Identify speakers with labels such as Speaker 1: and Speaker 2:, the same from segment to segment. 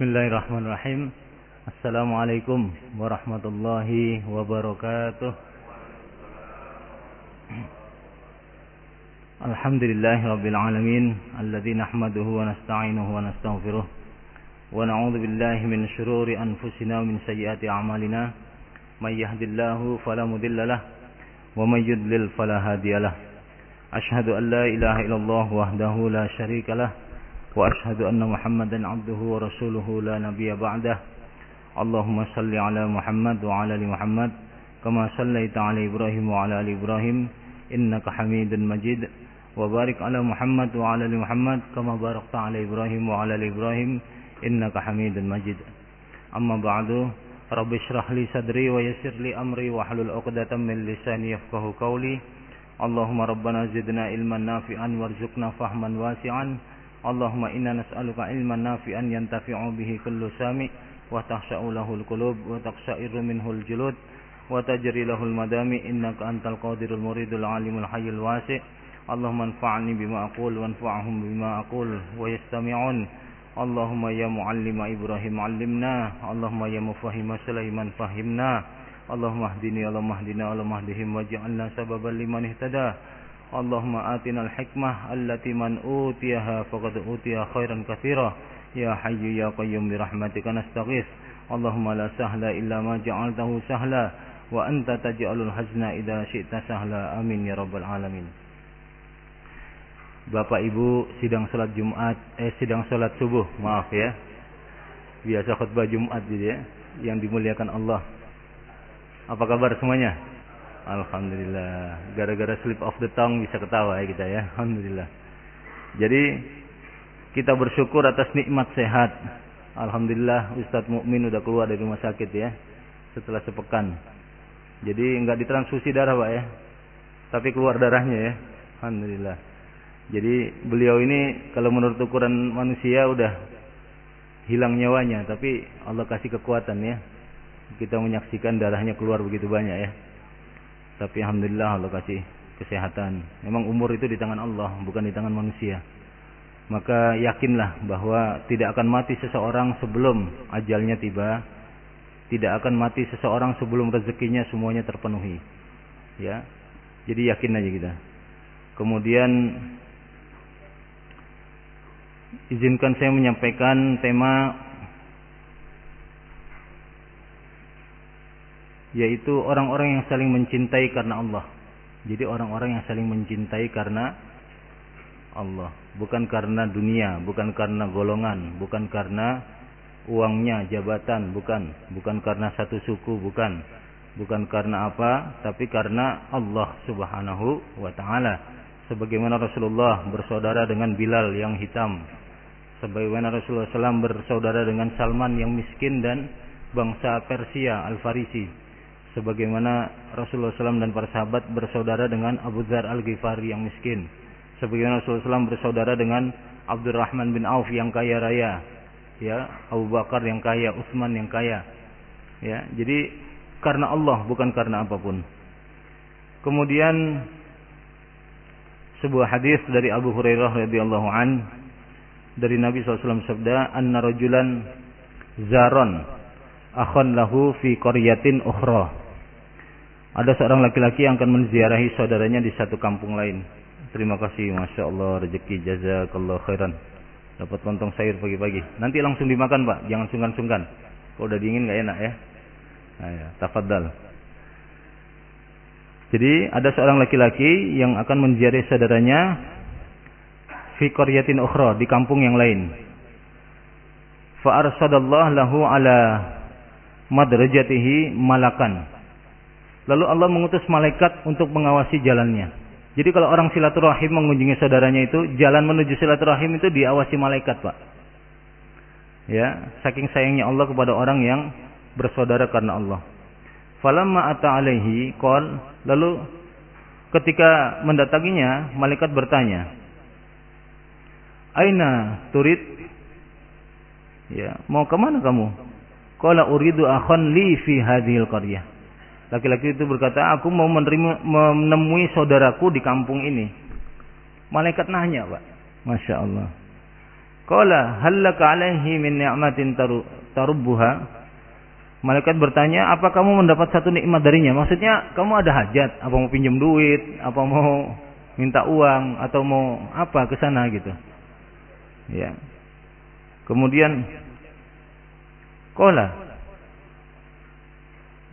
Speaker 1: Bismillahirrahmanirrahim. Assalamualaikum warahmatullahi wabarakatuh. Alhamdulillahi rabbil alamin alladzi nahmaduhu wa nasta'inuhu wa nastaghfiruh wa na'udzu billahi min shururi anfusina min sayyiati a'malina may yahdihillahu fala mudilla lahu wa may yudlil fala hadiya lahu Ashhadu an la ilaha illallah wahdahu la syarika lahu وأشهد أن محمدا عبده ورسوله لا نبي بعده. اللهم صل على محمد وعلى آل محمد كما صليت على إبراهيم وعلى آل إبراهيم. إنك حميد مجيد. وبارك على محمد وعلى آل محمد كما باركت على إبراهيم وعلى آل إبراهيم. إنك حميد مجيد. أما بعد رب اشرح لي صدري ويسر لي أمري واحلل عقدة من لساني يفقه قولي. اللهم ربنا زدنا علما نافعا وارزقنا فهما واسعا. اللهم إنا نسألك علما نافعا ينتفع به كل سامع وتخشع له القلوب وتقشعر منه الجلود وتجري له المدامع إنك أنت القادر المريد العالم الحي الواسع اللهم انفعني بما أقول وانفعهم بما أقول ويستمعون اللهم يا معلم إبراهيم علمنا اللهم يا مفهم سليمان فهمنا اللهم اهدني اللهم اهدنا اللهم اهدهم واجعلنا سببا لمن اهتدى Allahumma atina al-hikmah allati man utiyaha faqad khairan katsira. Ya hayyu ya qayyum bi kana nastaghis Allahumma la sahla illa ma ja'altahu sahla wa anta ta taj'alul hazna idza syi'ta sahla. Amin ya rabbal alamin. Bapak Ibu sidang salat Jumat eh sidang salat subuh maaf ya. Biasa khutbah Jumat jadi ya yang dimuliakan Allah. Apa kabar semuanya? Alhamdulillah. Gara-gara slip of the tongue bisa ketawa ya kita ya. Alhamdulillah. Jadi kita bersyukur atas nikmat sehat. Alhamdulillah Ustadz Mukmin udah keluar dari rumah sakit ya. Setelah sepekan. Jadi nggak ditransfusi darah Pak ya. Tapi keluar darahnya ya. Alhamdulillah. Jadi beliau ini kalau menurut ukuran manusia udah hilang nyawanya. Tapi Allah kasih kekuatan ya. Kita menyaksikan darahnya keluar begitu banyak ya. Tapi alhamdulillah Allah kasih kesehatan. Memang umur itu di tangan Allah, bukan di tangan manusia. Maka yakinlah bahwa tidak akan mati seseorang sebelum ajalnya tiba. Tidak akan mati seseorang sebelum rezekinya semuanya terpenuhi. Ya. Jadi yakin aja kita. Kemudian izinkan saya menyampaikan tema yaitu orang-orang yang saling mencintai karena Allah. Jadi orang-orang yang saling mencintai karena Allah, bukan karena dunia, bukan karena golongan, bukan karena uangnya, jabatan, bukan, bukan karena satu suku, bukan, bukan karena apa, tapi karena Allah Subhanahu wa taala. Sebagaimana Rasulullah bersaudara dengan Bilal yang hitam, sebagaimana Rasulullah SAW bersaudara dengan Salman yang miskin dan bangsa Persia Al-Farisi sebagaimana Rasulullah SAW dan para sahabat bersaudara dengan Abu Dzar Al-Ghifari yang miskin. Sebagaimana Rasulullah SAW bersaudara dengan Abdurrahman bin Auf yang kaya raya. Ya Abu Bakar yang kaya Utsman yang kaya. Ya jadi karena Allah bukan karena apa pun. Kemudian sebuah hadis dari Abu Hurairah radhiyallahu an dari Nabi SAW sabda anna rajulan zaron akhon lahu fi qaryatin ukhra ada seorang laki-laki yang akan menziarahi saudaranya di satu kampung lain. Terima kasih, masya Allah, rezeki jazakallah khairan. Dapat lontong sayur pagi-pagi. Nanti langsung dimakan pak, jangan sungkan-sungkan. Kalau udah dingin nggak enak ya. Nah, ya, tafadhal. Jadi ada seorang laki-laki yang akan menziarahi saudaranya fi qaryatin ukhra di kampung yang lain. Fa arsadallahu lahu ala madrajatihi malakan Lalu Allah mengutus malaikat untuk mengawasi jalannya. Jadi kalau orang silaturahim mengunjungi saudaranya itu, jalan menuju silaturahim itu diawasi malaikat, Pak. Ya, saking sayangnya Allah kepada orang yang bersaudara karena Allah. Falamma ata alaihi qol, lalu ketika mendatanginya, malaikat bertanya, "Aina turid?" Ya, mau ke mana kamu? Qala uridu akhan li fi hadhil qaryah. Laki-laki itu berkata, aku mau menerima, menemui saudaraku di kampung ini. Malaikat nanya, Pak. Masya Allah. Qala hallaka alaihi min ni'matin tarubbuha? Malaikat bertanya, apa kamu mendapat satu nikmat darinya? Maksudnya, kamu ada hajat? Apa mau pinjam duit? Apa mau minta uang? Atau mau apa ke sana gitu? Ya. Kemudian, Qala.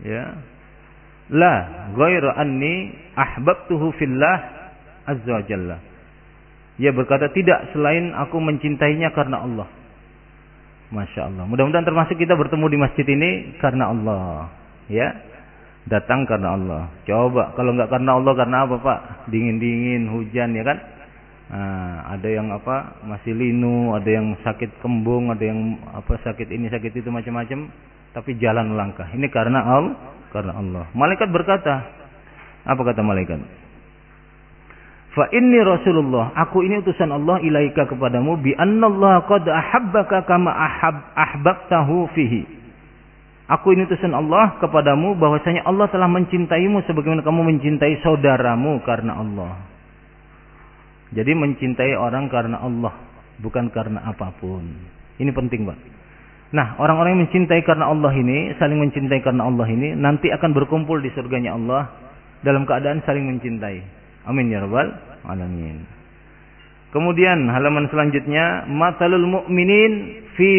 Speaker 1: Ya. La, ghairu anni ahbabtuhu fillah azza jalla. Ia berkata tidak selain aku mencintainya karena Allah. Masya Allah. Mudah-mudahan termasuk kita bertemu di masjid ini karena Allah. Ya. Datang karena Allah. Coba kalau nggak karena Allah karena apa Pak? Dingin-dingin, hujan ya kan? Nah, ada yang apa masih linu, ada yang sakit kembung, ada yang apa sakit ini sakit itu macam-macam, tapi jalan melangkah. Ini karena Allah, karena Allah. Malaikat berkata, apa kata malaikat? Fa inni Rasulullah, aku ini utusan Allah ilaika kepadamu bi annallaha qad ahabbaka kama ahab ahbabtahu fihi. Aku ini utusan Allah kepadamu bahwasanya Allah telah mencintaimu sebagaimana kamu mencintai saudaramu karena Allah. Jadi mencintai orang karena Allah, bukan karena apa pun. Ini penting, Pak. Nah, orang-orang yang mencintai karena Allah ini, saling mencintai karena Allah ini, nanti akan berkumpul di surganya Allah dalam keadaan saling mencintai. Amin ya rabbal alamin. Kemudian halaman selanjutnya matalul mu'minin fi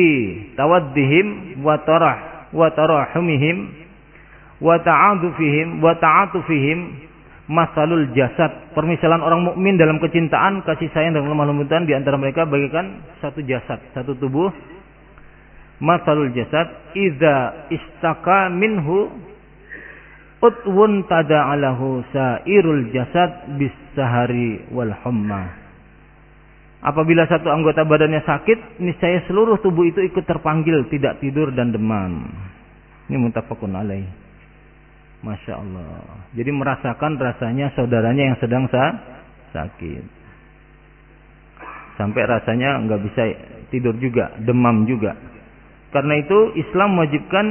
Speaker 1: tawaddihim wa tarah wa tarahumihim wa ta'adufihim wa masalul jasad permisalan orang mukmin dalam kecintaan kasih sayang dan lemah lembutan di antara mereka bagaikan satu jasad satu tubuh masalul jasad idza istaka minhu utwun tada'alahu sairul jasad bis sahari wal humma. Apabila satu anggota badannya sakit, niscaya seluruh tubuh itu ikut terpanggil tidak tidur dan demam. Ini muntafakun alaih. Masya Allah. Jadi merasakan rasanya saudaranya yang sedang sa sakit. Sampai rasanya nggak bisa tidur juga, demam juga. Karena itu Islam mewajibkan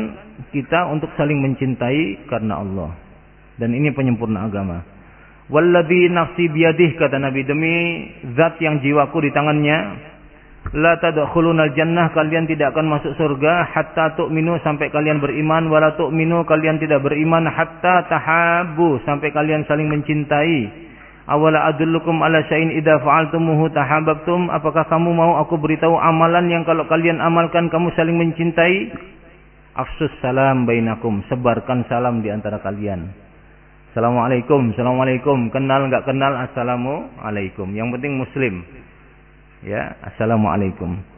Speaker 1: kita untuk saling mencintai karena Allah. Dan ini penyempurna agama. Walladhi nafsi biyadih kata Nabi demi zat yang jiwaku di tangannya. La tadkhulunal jannah kalian tidak akan masuk surga hatta tu'minu sampai kalian beriman wala tu'minu kalian tidak beriman hatta tahabu sampai kalian saling mencintai Awala adullukum ala syai'in idza fa'altumuhu tahabbtum? Apakah kamu mau aku beritahu amalan yang kalau kalian amalkan kamu saling mencintai? Afsus salam bainakum. Sebarkan salam di antara kalian. Assalamualaikum, Assalamualaikum. Kenal enggak kenal? Assalamualaikum. Yang penting muslim. Ya, Assalamualaikum.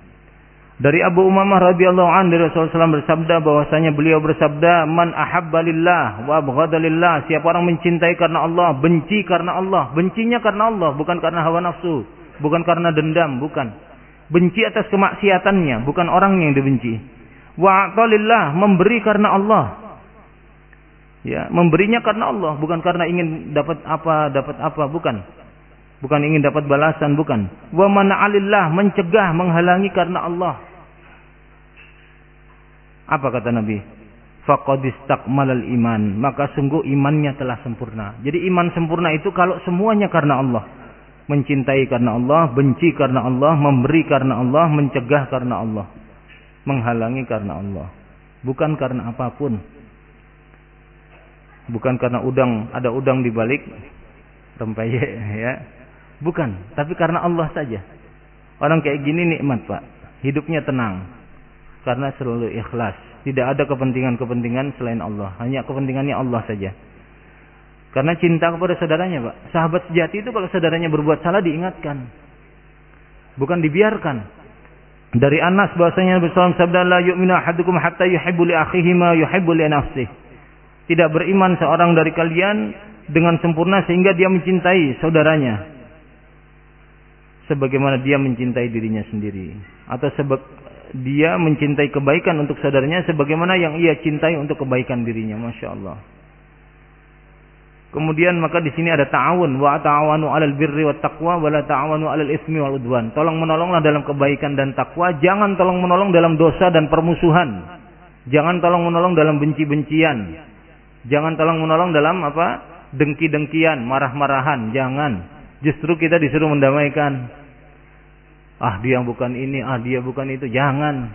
Speaker 1: Dari Abu Umamah radhiyallahu an dari Rasulullah SAW bersabda bahwasanya beliau bersabda man ahabba lillah wa abghada lillah. Siapa orang mencintai karena Allah benci karena Allah bencinya karena Allah bukan karena hawa nafsu bukan karena dendam bukan. Benci atas kemaksiatannya bukan orang yang dibenci. Wa memberi karena Allah. Ya memberinya karena Allah bukan karena ingin dapat apa dapat apa bukan bukan ingin dapat balasan bukan wa mana'alillah mencegah menghalangi karena Allah apa kata Nabi? Faqad istakmalal iman. Maka sungguh imannya telah sempurna. Jadi iman sempurna itu kalau semuanya karena Allah. Mencintai karena Allah, benci karena Allah, memberi karena Allah, mencegah karena Allah. Menghalangi karena Allah. Bukan karena apa pun. Bukan karena udang, ada udang di balik rempeye ya. Bukan, tapi karena Allah saja. Orang kayak gini nikmat, Pak. Hidupnya tenang karena selalu ikhlas. Tidak ada kepentingan-kepentingan selain Allah. Hanya kepentingannya Allah saja. Karena cinta kepada saudaranya, Pak. Sahabat sejati itu kalau saudaranya berbuat salah diingatkan. Bukan dibiarkan. Dari Anas bahwasanya Nabi SAW sabda la yu'minu ahadukum hatta yuhibbu li akhihi ma yuhibbu li. Tidak beriman seorang dari kalian dengan sempurna sehingga dia mencintai saudaranya sebagaimana dia mencintai dirinya sendiri atau dia mencintai kebaikan untuk saudaranya sebagaimana yang ia cintai untuk kebaikan dirinya. Masya Allah. Kemudian maka di sini ada ta'awun wa ta'awanu 'alal birri wat taqwa wa la ta'awanu 'alal ismi wal udwan. Tolong menolonglah dalam kebaikan dan takwa, jangan tolong menolong dalam dosa dan permusuhan. Jangan tolong menolong dalam benci-bencian. Jangan tolong menolong dalam apa? dengki-dengkian, marah-marahan, jangan. Justru kita disuruh mendamaikan. Ah dia bukan ini, ah dia bukan itu. Jangan.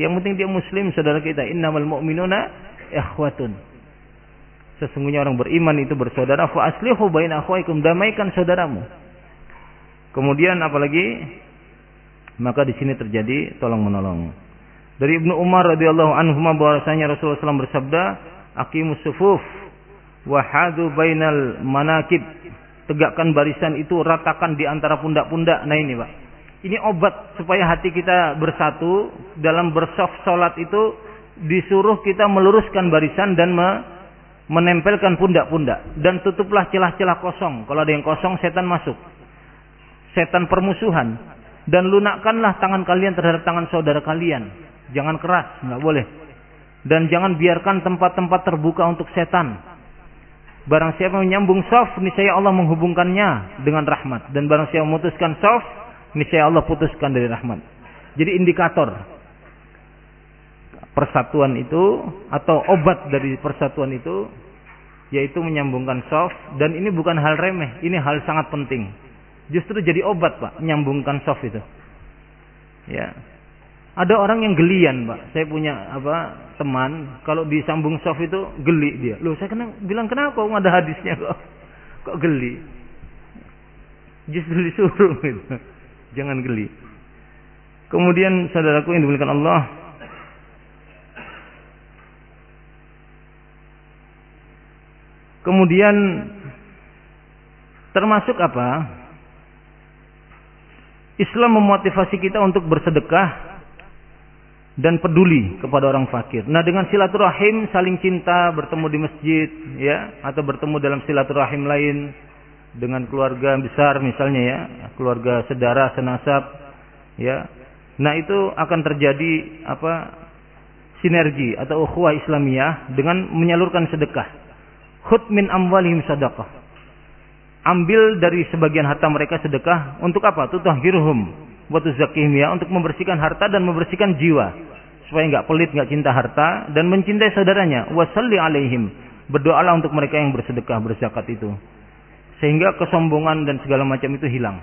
Speaker 1: Yang penting dia muslim saudara kita. Innamal mu'minuna ikhwatun. Sesungguhnya orang beriman itu bersaudara. Fa aslihu baina akhwaikum. Damaikan saudaramu. Kemudian apalagi maka di sini terjadi tolong menolong. Dari Ibnu Umar radhiyallahu anhu bahwasanya Rasulullah SAW bersabda, "Aqimus sufuf wa hadu bainal manakib." Tegakkan barisan itu, ratakan di antara pundak-pundak. Nah ini, Pak. Ini obat supaya hati kita bersatu dalam bersaf salat itu disuruh kita meluruskan barisan dan me menempelkan pundak-pundak dan tutuplah celah-celah kosong. Kalau ada yang kosong, setan masuk. Setan permusuhan dan lunakkanlah tangan kalian terhadap tangan saudara kalian. Jangan keras, nggak boleh. Dan jangan biarkan tempat-tempat terbuka untuk setan. Barang siapa menyambung soft, niscaya Allah menghubungkannya dengan rahmat. Dan barang siapa memutuskan soft, niscaya Allah putuskan dari rahmat. Jadi indikator persatuan itu atau obat dari persatuan itu yaitu menyambungkan soft dan ini bukan hal remeh, ini hal sangat penting. Justru jadi obat, Pak, menyambungkan soft itu. Ya. Ada orang yang gelian, Pak. Saya punya apa teman, kalau disambung soft itu geli dia. Loh, saya kena, bilang kenapa? Oh, ada hadisnya kok. Kok geli? Justru disuruh gitu. Jangan geli. Kemudian saudaraku yang dimuliakan Allah, Kemudian termasuk apa? Islam memotivasi kita untuk bersedekah dan peduli kepada orang fakir. Nah, dengan silaturahim saling cinta, bertemu di masjid, ya, atau bertemu dalam silaturahim lain dengan keluarga besar misalnya ya, keluarga sedara senasab, ya. Nah, itu akan terjadi apa? sinergi atau ukhuwah Islamiyah dengan menyalurkan sedekah. Khud min amwalihim sadaqah ambil dari sebagian harta mereka sedekah untuk apa? Tutahhiruhum wa tuzakkihim ya, untuk membersihkan harta dan membersihkan jiwa supaya nggak pelit, nggak cinta harta dan mencintai saudaranya. Wasalli alaihim. Berdoalah untuk mereka yang bersedekah, berzakat itu. Sehingga kesombongan dan segala macam itu hilang.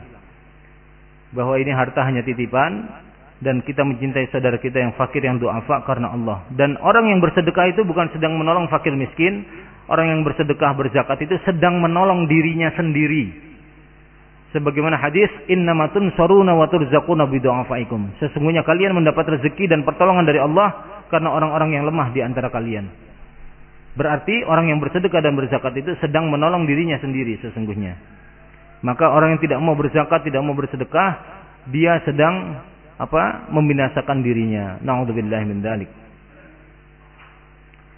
Speaker 1: Bahwa ini harta hanya titipan dan kita mencintai saudara kita yang fakir yang duafa karena Allah. Dan orang yang bersedekah itu bukan sedang menolong fakir miskin, Orang yang bersedekah berzakat itu sedang menolong dirinya sendiri. Sebagaimana hadis innamatun saruna wa turzaquna bidu'afaikum. Sesungguhnya kalian mendapat rezeki dan pertolongan dari Allah karena orang-orang yang lemah di antara kalian. Berarti orang yang bersedekah dan berzakat itu sedang menolong dirinya sendiri sesungguhnya. Maka orang yang tidak mau berzakat, tidak mau bersedekah, dia sedang apa? membinasakan dirinya. Nauzubillahi min dzalik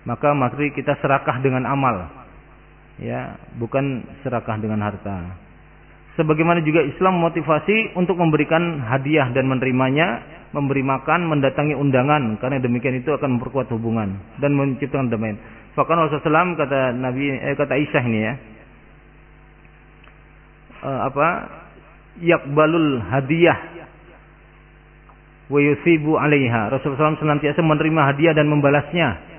Speaker 1: maka mari kita serakah dengan amal ya bukan serakah dengan harta sebagaimana juga Islam motivasi untuk memberikan hadiah dan menerimanya memberi makan mendatangi undangan karena demikian itu akan memperkuat hubungan dan menciptakan damai bahkan Rasulullah SAW kata Nabi eh, kata Isa ini ya eh, apa yakbalul hadiah wa yusibu alaiha Rasulullah SAW senantiasa menerima hadiah dan membalasnya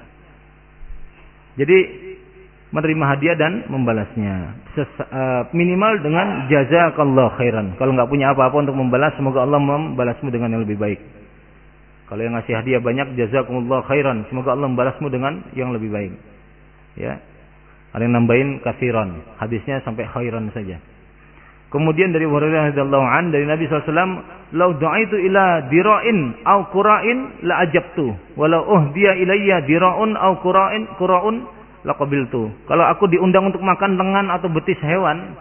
Speaker 1: jadi menerima hadiah dan membalasnya. Ses, uh, minimal dengan jazakallah khairan. Kalau nggak punya apa-apa untuk membalas, semoga Allah membalasmu dengan yang lebih baik. Kalau yang ngasih hadiah banyak, jazakumullah khairan. Semoga Allah membalasmu dengan yang lebih baik. Ya. Ada yang nambahin kafiran. Hadisnya sampai khairan saja. Kemudian dari Hurairah radhiyallahu an dari Nabi SAW, "Lau du'aitu ila dira'in au qura'in la ajabtu, walau uhdiya ilayya dira'un au qura'in qura'un la qabiltu." Kalau aku diundang untuk makan lengan atau betis hewan,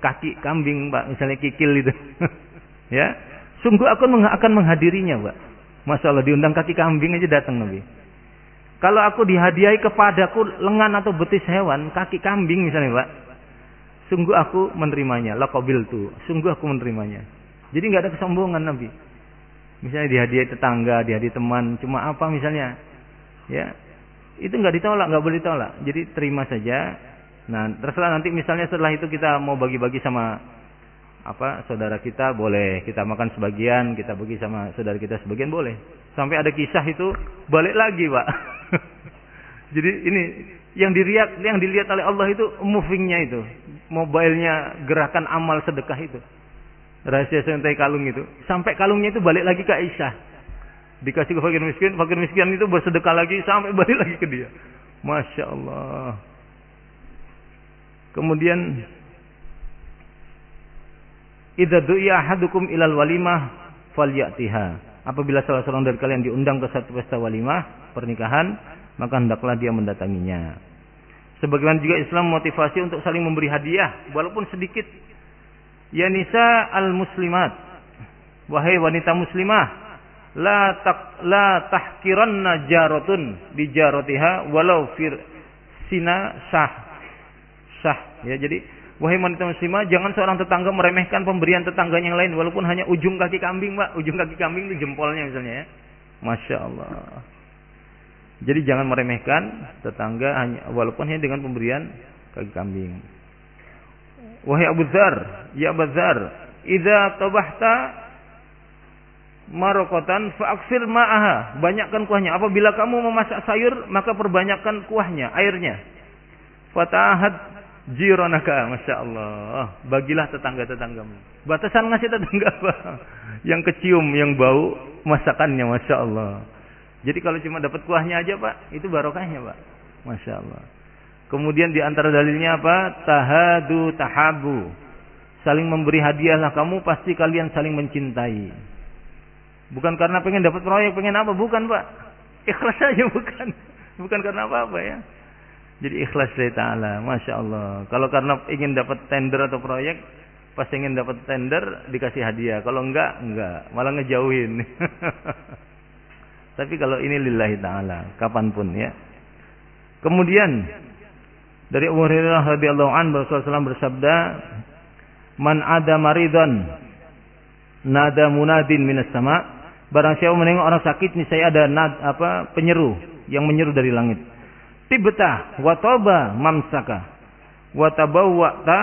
Speaker 1: kaki kambing, Pak, misalnya kikil itu. ya. Sungguh aku akan menghadirinya, Pak. Masya Allah diundang kaki kambing aja datang Nabi. Kalau aku dihadiahi kepadaku lengan atau betis hewan, kaki kambing misalnya, Pak Sungguh aku menerimanya. Lakobil tu. Sungguh aku menerimanya. Jadi nggak ada kesombongan Nabi. Misalnya dihadiah tetangga, dihadiah teman, cuma apa misalnya, ya itu nggak ditolak, nggak boleh ditolak. Jadi terima saja. Nah terserah nanti misalnya setelah itu kita mau bagi-bagi sama apa saudara kita boleh kita makan sebagian, kita bagi sama saudara kita sebagian boleh. Sampai ada kisah itu balik lagi pak. Jadi ini yang dilihat yang dilihat oleh Allah itu movingnya itu mobilenya gerakan amal sedekah itu Rahasia sentai kalung itu. Sampai kalungnya itu balik lagi ke Aisyah. Dikasih ke fakir miskin, fakir miskin itu bersedekah lagi sampai balik lagi ke dia. Masya Allah. Kemudian Idza du'iya ahadukum ilal walimah falyatiha. Apabila salah seorang dari kalian diundang ke satu pesta walimah pernikahan, maka hendaklah dia mendatanginya. Sebagaimana juga Islam motivasi untuk saling memberi hadiah walaupun sedikit. Ya nisa al-muslimat. Wahai wanita muslimah, la tak la tahkiranna jaratun bi jaratiha walau fir sina sah. Sah ya jadi Wahai wanita muslimah, jangan seorang tetangga meremehkan pemberian tetangga yang lain walaupun hanya ujung kaki kambing, Pak. Ujung kaki kambing itu jempolnya misalnya ya. Masya Allah. Jadi jangan meremehkan tetangga hanya walaupun hanya dengan pemberian kaki kambing. Wahai Abu Dzar, ya Abu Dzar, idza tabahta marokotan faaksir ma'aha. Banyakkan kuahnya. Apabila kamu memasak sayur, maka perbanyakkan kuahnya, airnya. Fatahad jironaka, masya Allah. Bagilah tetangga-tetanggamu. Batasan ngasih tetangga apa? Yang kecium, yang bau masakannya, masya Allah. Jadi kalau cuma dapat kuahnya aja pak, itu barokahnya pak, masya Allah. Kemudian di antara dalilnya apa? Tahadu tahabu. Saling memberi hadiahlah kamu pasti kalian saling mencintai. Bukan karena pengen dapat proyek, pengen apa? Bukan pak. Ikhlas saja bukan. Bukan karena apa-apa ya. Jadi ikhlas dari Ta'ala. Masya Allah. Kalau karena ingin dapat tender atau proyek, pas ingin dapat tender, dikasih hadiah. Kalau enggak, enggak. Malah ngejauhin. Tapi kalau ini lillahi ta'ala. Kapan pun ya. Kemudian, dari Abu Hurairah radhiyallahu an Rasulullah bersabda, "Man ada maridon nada munadin minas sama." Barang siapa menengok orang sakit, nih saya ada apa penyeru yang menyeru dari langit tibta wa taba mamsaka wa tabawwa'ta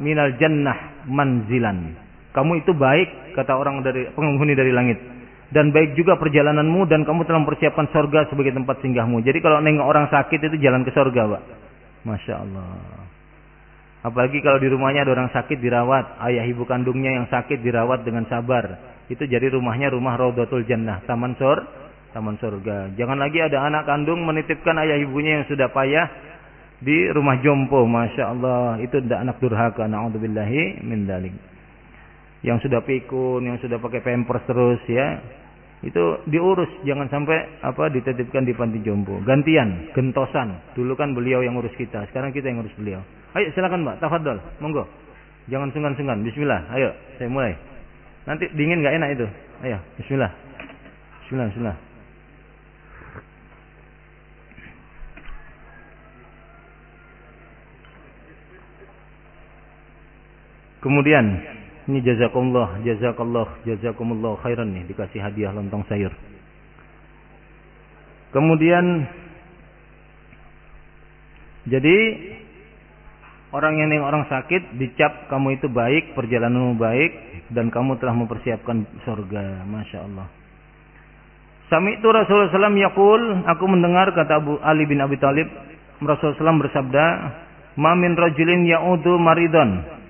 Speaker 1: minal jannah manzilan. Kamu itu baik kata orang dari penghuni dari langit dan baik juga perjalananmu dan kamu telah mempersiapkan sorga sebagai tempat singgahmu. Jadi kalau nengok orang sakit itu jalan ke sorga, Pak. Masya Allah. Apalagi kalau di rumahnya ada orang sakit dirawat, ayah ibu kandungnya yang sakit dirawat dengan sabar. Itu jadi rumahnya rumah Raudatul Jannah, taman sor, taman surga. Jangan lagi ada anak kandung menitipkan ayah ibunya yang sudah payah di rumah jompo. Masya Allah. Itu tidak anak durhaka. Na'udzubillahi min dalik. Yang sudah pikun, yang sudah pakai pampers terus ya. Itu diurus. Jangan sampai apa dititipkan di panti jompo. Gantian, gentosan. Dulu kan beliau yang urus kita. Sekarang kita yang urus beliau. Ayo silakan Mbak. Tafadhol. Monggo. Jangan sungkan-sungkan. Bismillah. Ayo. Saya mulai. Nanti dingin nggak enak itu. Ayo. Bismillah. Bismillah. Bismillah. Kemudian ini jazakumullah, jazakallah, jazakumullah khairan nih dikasih hadiah lontong sayur. Kemudian jadi orang yang yang orang sakit dicap kamu itu baik, perjalananmu baik dan kamu telah mempersiapkan surga. Masya Allah. Sami itu Rasulullah SAW yakul, aku mendengar kata Abu Ali bin Abi Talib, Rasulullah SAW bersabda, Mamin rajulin ya'udu maridon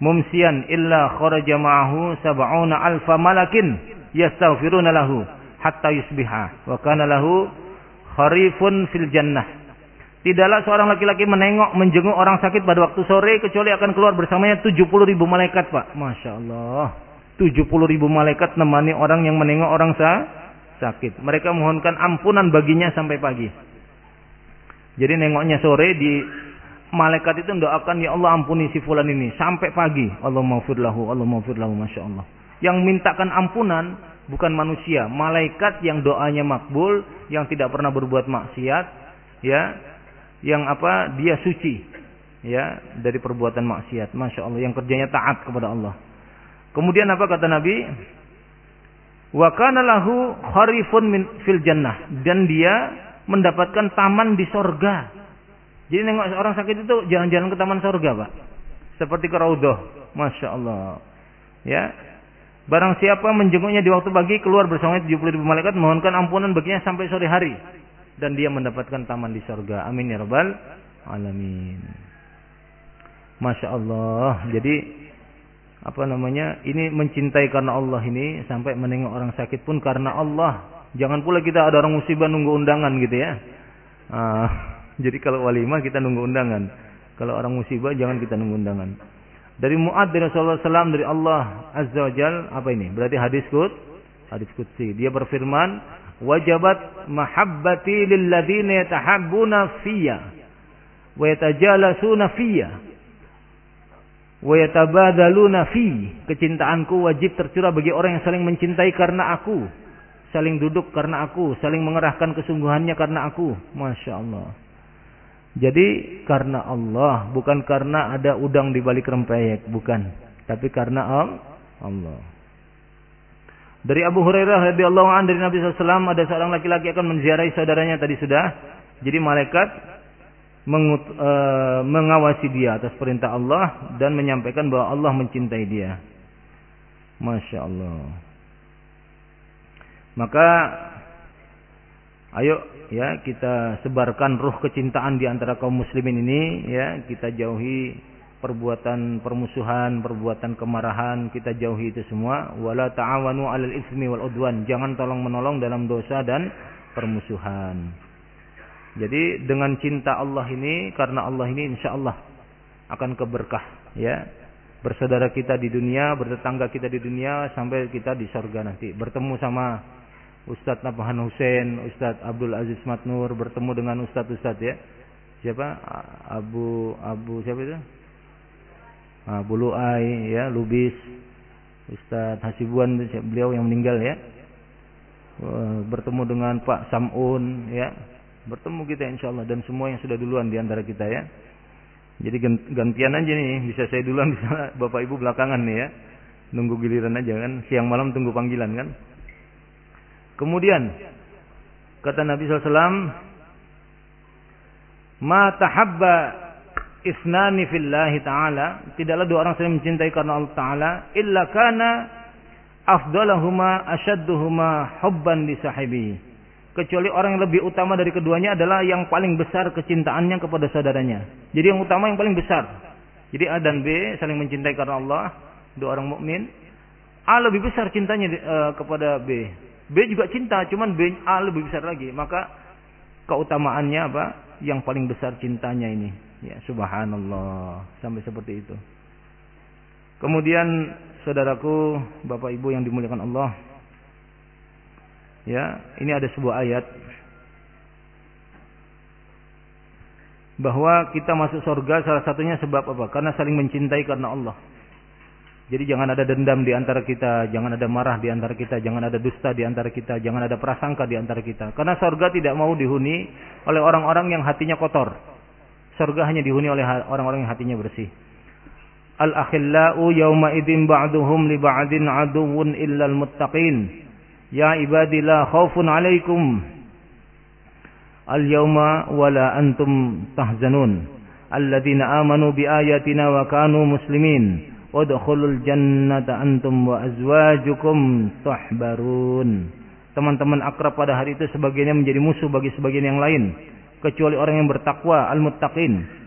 Speaker 1: mumsian illa kharaja ma'ahu sab'una alfa malakin yastaghfiruna lahu hatta yusbiha wa kana lahu kharifun fil jannah Tidaklah seorang laki-laki menengok menjenguk orang sakit pada waktu sore kecuali akan keluar bersamanya 70 ribu malaikat pak. Masya Allah. 70 ribu malaikat nemani orang yang menengok orang sa sakit. Mereka mohonkan ampunan baginya sampai pagi. Jadi nengoknya sore di malaikat itu mendoakan ya Allah ampuni si fulan ini sampai pagi. Allah maufir lahu, Allah maufir lahu, masya Allah. Yang mintakan ampunan bukan manusia, malaikat yang doanya makbul, yang tidak pernah berbuat maksiat, ya, yang apa dia suci, ya dari perbuatan maksiat, masya Allah, yang kerjanya taat kepada Allah. Kemudian apa kata Nabi? Wa kana lahu kharifun min fil jannah dan dia mendapatkan taman di sorga jadi nengok orang sakit itu jalan-jalan ke taman surga, Pak. Seperti ke Raudhah. Masya Allah. Ya. Barang siapa menjenguknya di waktu pagi keluar bersama 70 ribu malaikat mohonkan ampunan baginya sampai sore hari dan dia mendapatkan taman di surga. Amin ya rabbal alamin. Masya Allah. Jadi apa namanya ini mencintai karena Allah ini sampai menengok orang sakit pun karena Allah jangan pula kita ada orang musibah nunggu undangan gitu ya uh, jadi kalau walimah kita nunggu undangan. Kalau orang musibah jangan kita nunggu undangan. Dari Muad dari Rasulullah SAW dari Allah Azza wa Jal apa ini? Berarti hadis kut? Hadis kutsi dia berfirman wajabat mahabbati lilladina yatahabbuna fiyya wa yatajalasuna fiyya wa yatabadaluna fi kecintaanku wajib tercurah bagi orang yang saling mencintai karena aku saling duduk karena aku saling mengerahkan kesungguhannya karena aku. Masya Allah jadi karena Allah bukan karena ada udang di balik rempeyek bukan tapi karena Allah dari Abu Hurairah radhiyallahu anhu dari Nabi SAW ada seorang laki-laki akan menziarahi saudaranya tadi sudah jadi malaikat mengut, e, mengawasi dia atas perintah Allah dan menyampaikan bahwa Allah mencintai dia. Masya Allah. Maka ayo ya kita sebarkan ruh kecintaan di antara kaum muslimin ini ya kita jauhi perbuatan permusuhan, perbuatan kemarahan, kita jauhi itu semua. Wala ta'awanu 'alal itsmi wal udwan. Jangan tolong menolong dalam dosa dan permusuhan. Jadi dengan cinta Allah ini karena Allah ini insya Allah akan keberkah ya bersaudara kita di dunia bertetangga kita di dunia sampai kita di sorga nanti bertemu sama Ustadz Nabahan Hussein Ustadz Abdul Aziz Matnur bertemu dengan Ustadz Ustadz ya. Siapa? Abu Abu siapa itu? Abu Luai ya Lubis. Ustadz Hasibuan beliau yang meninggal ya. Bertemu dengan Pak Samun ya. Bertemu kita insya Allah dan semua yang sudah duluan di antara kita ya. Jadi gantian aja nih, bisa saya duluan bisa Bapak Ibu belakangan nih ya. Nunggu giliran aja kan, siang malam tunggu panggilan kan. Kemudian kata Nabi SAW, Ma tahabba isnani fillahi ta'ala, tidaklah dua orang saling mencintai karena Allah Ta'ala, illa kana afdalahuma asyadduhuma hubban li sahibi kecuali orang yang lebih utama dari keduanya adalah yang paling besar kecintaannya kepada saudaranya. Jadi yang utama yang paling besar. Jadi A dan B saling mencintai karena Allah, dua orang mukmin. A lebih besar cintanya uh, kepada B. B juga cinta, cuman B A lebih besar lagi. Maka keutamaannya apa? Yang paling besar cintanya ini. Ya, subhanallah. Sampai seperti itu. Kemudian saudaraku, Bapak Ibu yang dimuliakan Allah, Ya, ini ada sebuah ayat bahwa kita masuk surga salah satunya sebab apa? Karena saling mencintai karena Allah. Jadi jangan ada dendam di antara kita, jangan ada marah di antara kita, jangan ada dusta di antara kita, jangan ada prasangka di antara kita. Karena surga tidak mau dihuni oleh orang-orang yang hatinya kotor. Surga hanya dihuni oleh orang-orang yang hatinya bersih. Al-akhillau yawma idzin ba'duhum li ba'din aduwwun illal muttaqin. Ya ibadi la khaufun alaikum al-yawma wala antum tahzanun alladzina amanu bi ayatina wa kanu muslimin udkhulul jannata antum wa azwajukum tuhbarun teman-teman akrab pada hari itu sebagiannya menjadi musuh bagi sebagian yang lain kecuali orang yang bertakwa al-muttaqin.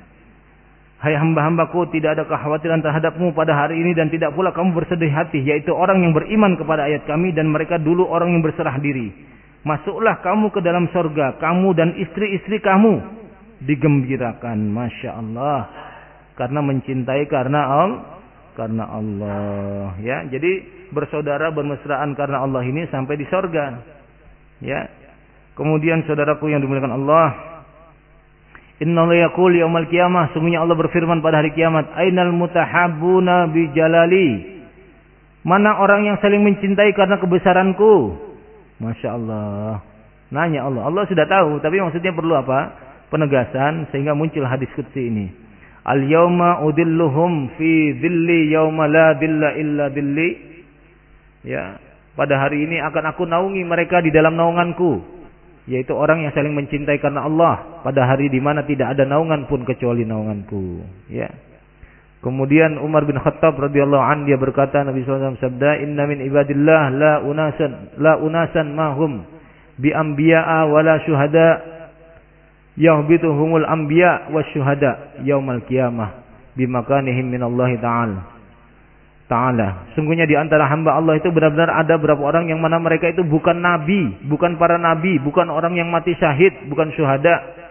Speaker 1: Hai hamba-hambaku tidak ada kekhawatiran terhadapmu pada hari ini dan tidak pula kamu bersedih hati yaitu orang yang beriman kepada ayat kami dan mereka dulu orang yang berserah diri. Masuklah kamu ke dalam sorga kamu dan istri-istri kamu. Digembirakan Masya Allah. Karena mencintai karena Allah karena Allah. Ya jadi bersaudara bermesraan karena Allah ini sampai di sorga. Ya. Kemudian saudaraku yang dimuliakan Allah. Inna yaqul yaumal qiyamah sungguhnya Allah berfirman pada hari kiamat ainal mutahabbuna bi jalali? Mana orang yang saling mencintai karena kebesaranku? Masya Allah nanya Allah. Allah sudah tahu tapi maksudnya perlu apa? Penegasan sehingga muncul hadis kutsi ini al yauma udilluhum fi dhilli yauma la dhilla illa dhilli. Ya pada hari ini akan aku naungi mereka di dalam naunganku yaitu orang yang saling mencintai karena Allah. Pada hari di mana tidak ada naungan pun kecuali naunganku. Ya. Kemudian Umar bin Khattab radhiyallahu an dia berkata Nabi SAW sabda inna min ibadillah la unasan la unasan mahum bi anbiya'a wala syuhada yahbituhumul anbiya wa syuhada yaumal qiyamah bimakanihim min Allah taala taala. Sungguhnya di antara hamba Allah itu benar-benar ada beberapa orang yang mana mereka itu bukan nabi, bukan para nabi, bukan orang yang mati syahid, bukan syuhada.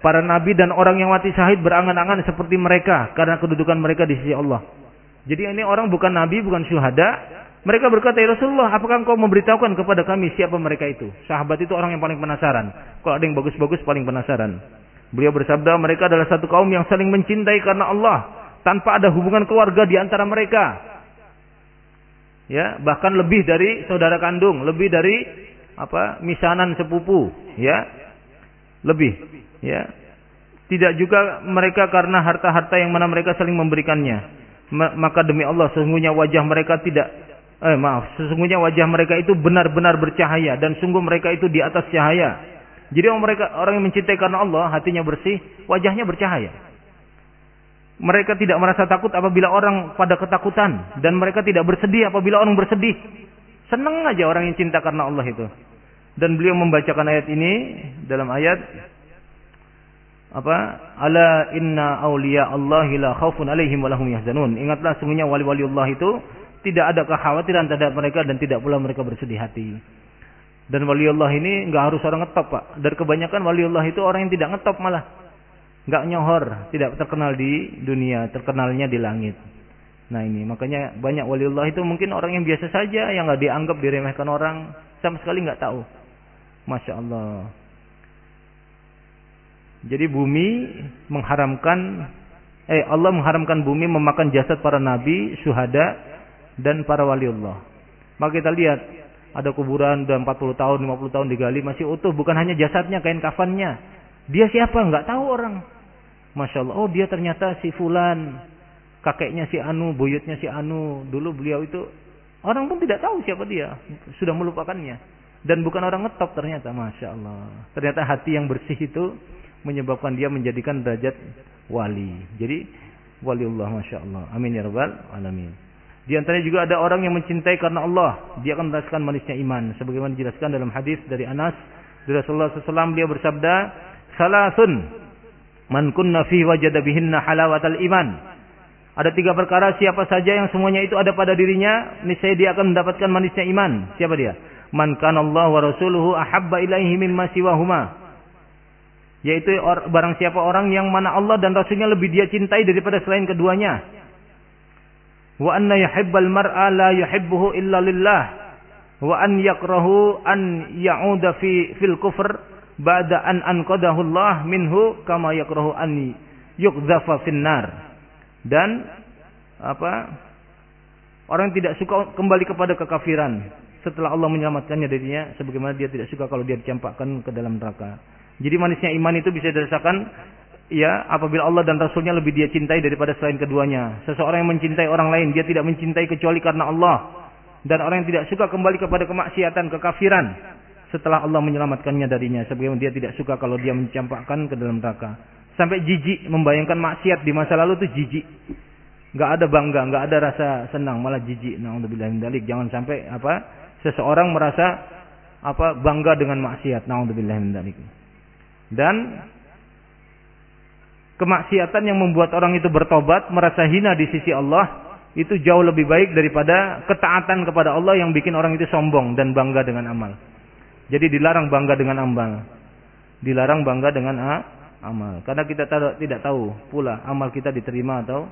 Speaker 1: Para nabi dan orang yang mati syahid berangan-angan seperti mereka karena kedudukan mereka di sisi Allah. Jadi ini orang bukan nabi, bukan syuhada. Mereka berkata, "Ya Rasulullah, apakah engkau memberitahukan kepada kami siapa mereka itu?" Sahabat itu orang yang paling penasaran. Kalau ada yang bagus-bagus paling penasaran. Beliau bersabda, "Mereka adalah satu kaum yang saling mencintai karena Allah tanpa ada hubungan keluarga di antara mereka." ya bahkan lebih dari saudara kandung lebih dari apa misanan sepupu ya lebih ya tidak juga mereka karena harta-harta yang mana mereka saling memberikannya maka demi Allah sesungguhnya wajah mereka tidak eh maaf sesungguhnya wajah mereka itu benar-benar bercahaya dan sungguh mereka itu di atas cahaya jadi orang mereka orang yang mencintai karena Allah hatinya bersih wajahnya bercahaya mereka tidak merasa takut apabila orang pada ketakutan dan mereka tidak bersedih apabila orang bersedih. Senang aja orang yang cinta karena Allah itu. Dan beliau membacakan ayat ini dalam ayat apa? Ala inna auliya Allah la khaufun alaihim wa. Ingatlah semuanya wali-wali Allah itu tidak ada kekhawatiran terhadap mereka dan tidak pula mereka bersedih hati. Dan wali Allah ini enggak harus orang ngetop, Pak. Dan kebanyakan wali Allah itu orang yang tidak ngetop malah nggak nyohor, tidak terkenal di dunia, terkenalnya di langit. Nah ini makanya banyak waliullah itu mungkin orang yang biasa saja yang nggak dianggap diremehkan orang sama sekali nggak tahu. Masya Allah. Jadi bumi mengharamkan, eh Allah mengharamkan bumi memakan jasad para nabi, syuhada dan para waliullah. Maka kita lihat ada kuburan udah 40 tahun, 50 tahun digali masih utuh, bukan hanya jasadnya, kain kafannya. Dia siapa? Nggak tahu orang. Masya Allah, oh dia ternyata si Fulan, kakeknya si Anu, buyutnya si Anu. Dulu beliau itu, orang pun tidak tahu siapa dia, sudah melupakannya. Dan bukan orang ngetop ternyata, Masya Allah. Ternyata hati yang bersih itu menyebabkan dia menjadikan derajat wali. Jadi, waliullah Masya Allah. Amin ya Rabbal Alamin. Di antaranya juga ada orang yang mencintai karena Allah. Dia akan merasakan manisnya iman. Sebagaimana dijelaskan dalam hadis dari Anas. Dari Rasulullah SAW dia bersabda, Salasun Man kunna fi wajada bihinna halawatal iman. Ada tiga perkara siapa saja yang semuanya itu ada pada dirinya, niscaya dia akan mendapatkan manisnya iman. Siapa dia? Man kana Allah wa rasuluhu ahabba ilaihi mimma siwahuma. Yaitu barang siapa orang yang mana Allah dan Rasulnya lebih dia cintai daripada selain keduanya. Wa anna yuhibbal mar'a la yuhibbuhu illa lillah. Wa an yakrahu an ya'uda fi fil kufr ba'da an anqadahu Allah minhu kama yakrahu an yuqdhafa finnar. Dan apa? Orang yang tidak suka kembali kepada kekafiran setelah Allah menyelamatkannya darinya sebagaimana dia tidak suka kalau dia dicampakkan ke dalam neraka. Jadi manisnya iman itu bisa dirasakan ya apabila Allah dan Rasulnya lebih dia cintai daripada selain keduanya. Seseorang yang mencintai orang lain dia tidak mencintai kecuali karena Allah. Dan orang yang tidak suka kembali kepada kemaksiatan, kekafiran setelah Allah menyelamatkannya darinya. Sebagaimana dia tidak suka kalau dia mencampakkan ke dalam neraka. Sampai jijik membayangkan maksiat di masa lalu itu jijik. Nggak ada bangga nggak ada rasa senang malah jijik. Min dalik jangan sampai apa seseorang merasa apa bangga dengan maksiat. Min dalik dan kemaksiatan yang membuat orang itu bertobat merasa hina di sisi Allah itu jauh lebih baik daripada ketaatan kepada Allah yang bikin orang itu sombong dan bangga dengan amal. Jadi dilarang bangga dengan amal. Dilarang bangga dengan a, amal. Karena kita tidak tahu pula amal kita diterima atau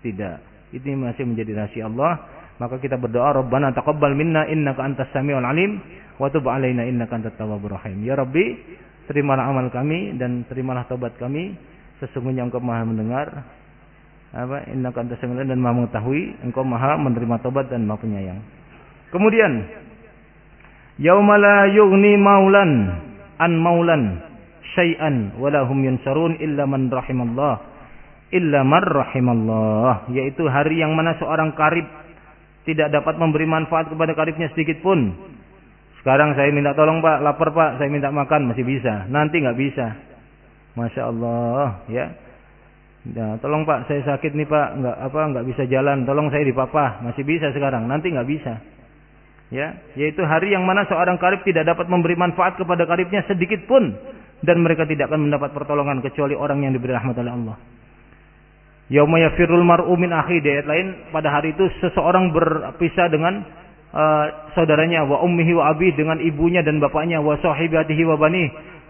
Speaker 1: tidak. Ini masih menjadi rahasia Allah. Maka kita berdoa, Rabbana taqabbal minna innaka antas samiul alim wa tub alaina innaka antat tawwabur rahim. Ya Rabbi, terimalah amal kami dan terimalah taubat kami. Sesungguhnya Engkau Maha mendengar apa innaka antas dan Maha mengetahui, Engkau Maha menerima taubat dan Maha penyayang. Kemudian Yauma la yughni maulan an maulan syai'an wala hum yunsarun illa man rahimallah illa man rahimallah yaitu hari yang mana seorang karib tidak dapat memberi manfaat kepada karibnya sedikit pun. Sekarang saya minta tolong pak lapar pak saya minta makan masih bisa. Nanti nggak bisa masya Allah ya. Ya, tolong Pak, saya sakit nih Pak, nggak apa nggak bisa jalan. Tolong saya di papa, masih bisa sekarang. Nanti nggak bisa. Ya yaitu hari yang mana seorang karib tidak dapat memberi manfaat kepada karibnya sedikit pun. Dan mereka tidak akan mendapat pertolongan kecuali orang yang diberi rahmat oleh Allah. Yauma yafirul mar'u min akhi. Ayat lain pada hari itu seseorang berpisah dengan uh, saudaranya wa ummihi wa abi dengan ibunya dan bapaknya wa sahibatihi wa bani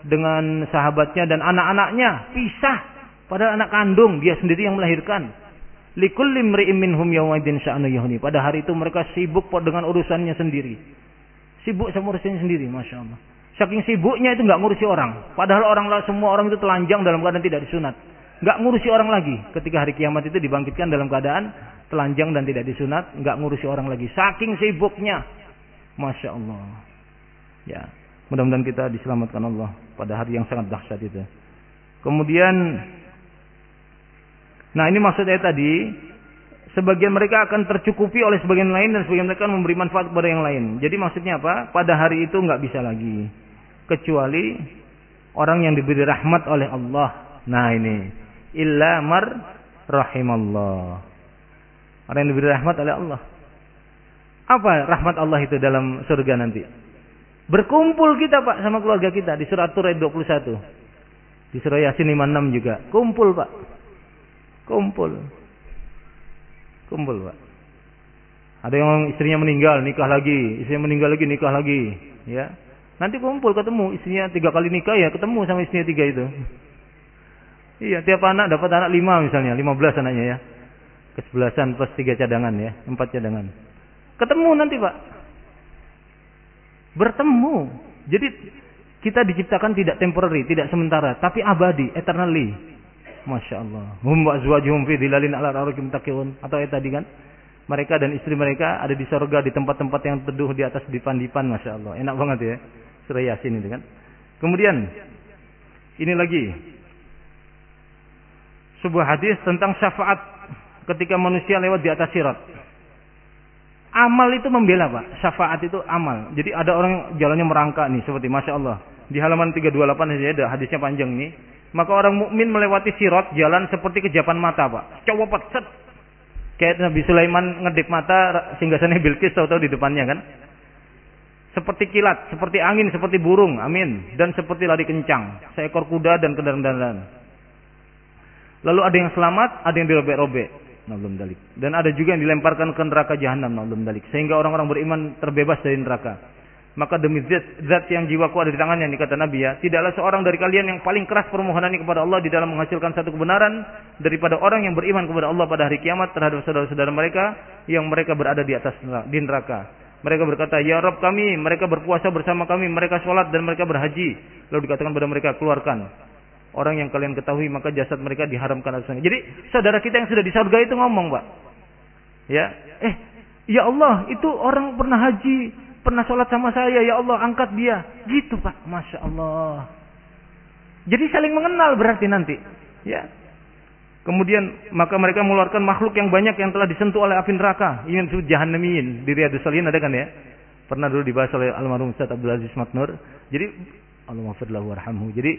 Speaker 1: dengan sahabatnya dan anak-anaknya. Pisah. Padahal anak kandung dia sendiri yang melahirkan. Yuhni. Pada hari itu mereka sibuk dengan urusannya sendiri. Sibuk sama urusannya sendiri Masya Allah. Saking sibuknya itu nggak ngurusi orang. Padahal orang semua orang itu telanjang dalam keadaan tidak disunat. Nggak ngurusi orang lagi. Ketika hari kiamat itu dibangkitkan dalam keadaan telanjang dan tidak disunat, nggak ngurusi orang lagi. Saking sibuknya, masya Allah. Ya, mudah-mudahan kita diselamatkan Allah pada hari yang sangat dahsyat itu. Kemudian, nah ini maksudnya tadi, sebagian mereka akan tercukupi oleh sebagian lain dan sebagian mereka memberi manfaat kepada yang lain. Jadi maksudnya apa? Pada hari itu nggak bisa lagi, kecuali orang yang diberi rahmat oleh Allah. Nah ini illa mar rahimallah. Orang yang diberi rahmat oleh Allah. Apa rahmat Allah itu dalam surga nanti? Berkumpul kita Pak sama keluarga kita di surat Tur 21. Di surah Yasin 56 juga. Kumpul Pak. Kumpul. Kumpul Pak. Ada yang istrinya meninggal, nikah lagi. Istrinya meninggal lagi, nikah lagi. Ya. Nanti kumpul ketemu. Istrinya tiga kali nikah ya ketemu sama istrinya tiga itu. Iya, tiap anak dapat anak lima misalnya, lima belas anaknya ya. Kesebelasan plus tiga cadangan ya, empat cadangan. Ketemu nanti pak. Bertemu. Jadi kita diciptakan tidak temporary, tidak sementara, tapi abadi, eternally. Masya Allah. Hum azwajuhum fi dilalin ala arakim takiun. Atau ayat tadi kan. Mereka dan istri mereka ada di sorga di tempat-tempat yang teduh di atas dipan-dipan. Masya Allah. Enak banget ya. Surah Yasin itu kan. Kemudian. Ini lagi sebuah hadis tentang syafaat ketika manusia lewat di atas sirat. Amal itu membela pak, syafaat itu amal. Jadi ada orang jalannya merangkak nih seperti masya Allah di halaman 328 saja ada hadisnya panjang nih. Maka orang mukmin melewati sirat jalan seperti kejapan mata pak, cowok set. Kayak Nabi Sulaiman ngedip mata sehingga sana Bilqis tahu-tahu di depannya kan. Seperti kilat, seperti angin, seperti burung, amin. Dan seperti lari kencang, seekor kuda dan kendaraan-kendaraan. Lalu ada yang selamat, ada yang dirobek-robek. Nablum dalik. Dan ada juga yang dilemparkan ke neraka jahanam. Nablum dalik. Sehingga orang-orang beriman terbebas dari neraka. Maka demi zat, zat yang jiwaku ada di tangannya, ini kata Nabi ya. Tidaklah seorang dari kalian yang paling keras permohonannya kepada Allah di dalam menghasilkan satu kebenaran daripada orang yang beriman kepada Allah pada hari kiamat terhadap saudara-saudara mereka yang mereka berada di atas di neraka. Mereka berkata, Ya Rob kami, mereka berpuasa bersama kami, mereka sholat dan mereka berhaji. Lalu dikatakan kepada mereka, keluarkan orang yang kalian ketahui maka jasad mereka diharamkan atas Jadi saudara kita yang sudah di surga itu ngomong, Pak. Ya, eh, ya Allah, itu orang pernah haji, pernah sholat sama saya, ya Allah, angkat dia. Gitu, Pak. Masya Allah. Jadi saling mengenal berarti nanti. Ya. Kemudian maka mereka mengeluarkan makhluk yang banyak yang telah disentuh oleh api neraka. Ini disebut jahannamiyin. Di Riyadus ada kan ya? Pernah dulu dibahas oleh almarhum Ustaz Abdul Aziz Matnur. Jadi Allah maafirlahu warhamhu. Jadi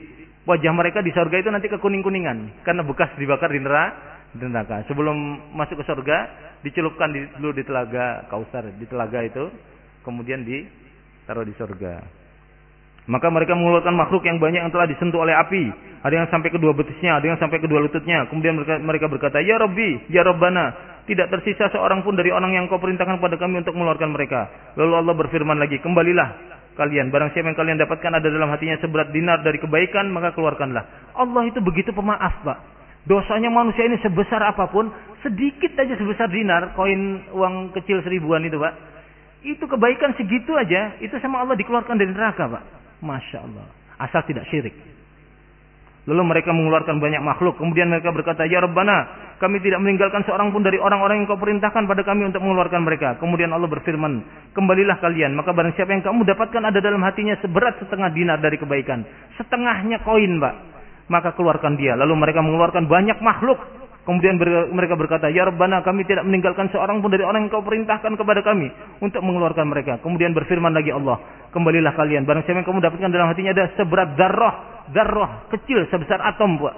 Speaker 1: wajah mereka di surga itu nanti kekuning-kuningan karena bekas dibakar di neraka. Sebelum masuk ke surga, dicelupkan di, dulu di telaga Kausar, di telaga itu, kemudian ditaruh di surga. Maka mereka mengeluarkan makhluk yang banyak yang telah disentuh oleh api. Ada yang sampai kedua betisnya, ada yang sampai kedua lututnya. Kemudian mereka, mereka berkata, Ya Rabbi, Ya Rabbana, tidak tersisa seorang pun dari orang yang kau perintahkan pada kami untuk mengeluarkan mereka. Lalu Allah berfirman lagi, kembalilah kalian. Barang siapa yang kalian dapatkan ada dalam hatinya seberat dinar dari kebaikan, maka keluarkanlah. Allah itu begitu pemaaf, Pak. Dosanya manusia ini sebesar apa pun, sedikit aja sebesar dinar, koin uang kecil seribuan itu, Pak. Itu kebaikan segitu aja, itu sama Allah dikeluarkan dari neraka, Pak. Masya Allah. Asal tidak syirik. Lalu mereka mengeluarkan banyak makhluk. Kemudian mereka berkata, Ya Rabbana, kami tidak meninggalkan seorang pun dari orang-orang yang kau perintahkan pada kami untuk mengeluarkan mereka. Kemudian Allah berfirman, kembalilah kalian. Maka barang siapa yang kamu dapatkan ada dalam hatinya seberat setengah dinar dari kebaikan. Setengahnya koin, Pak. Maka keluarkan dia. Lalu mereka mengeluarkan banyak makhluk. Kemudian mereka berkata, Ya Rabbana kami tidak meninggalkan seorang pun dari orang yang kau perintahkan kepada kami untuk mengeluarkan mereka. Kemudian berfirman lagi Allah, kembalilah kalian. Barang siapa yang kamu dapatkan dalam hatinya ada seberat darah darah kecil sebesar atom buat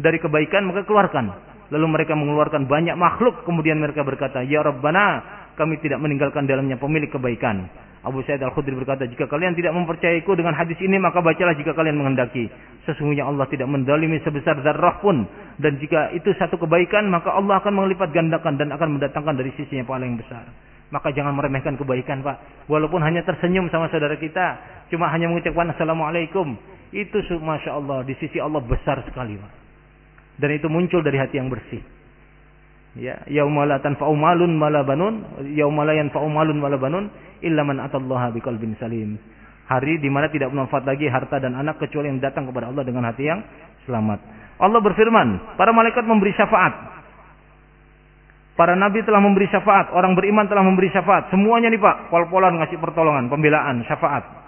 Speaker 1: dari kebaikan maka keluarkan. Lalu mereka mengeluarkan banyak makhluk kemudian mereka berkata, "Ya Rabbana, kami tidak meninggalkan dalamnya pemilik kebaikan." Abu Sa'id Al-Khudri berkata, jika kalian tidak mempercayaiku dengan hadis ini, maka bacalah jika kalian menghendaki. Sesungguhnya Allah tidak mendalimi sebesar zarrah pun. Dan jika itu satu kebaikan, maka Allah akan melipat gandakan dan akan mendatangkan dari sisi yang paling besar. Maka jangan meremehkan kebaikan, Pak. Walaupun hanya tersenyum sama saudara kita, cuma hanya mengucapkan Assalamualaikum. Itu Masya Allah, di sisi Allah besar sekali, Pak. Dan itu muncul dari hati yang bersih. Ya, yaumala tanfa'u malun wala banun, yaumala yanfa'u malun banun illa man atallaha biqalbin salim. Hari di mana tidak bermanfaat lagi harta dan anak kecuali yang datang kepada Allah dengan hati yang selamat. Allah berfirman, para malaikat memberi syafaat. Para nabi telah memberi syafaat, orang beriman telah memberi syafaat. Semuanya nih Pak, pol-polan ngasih pertolongan, pembelaan, syafaat.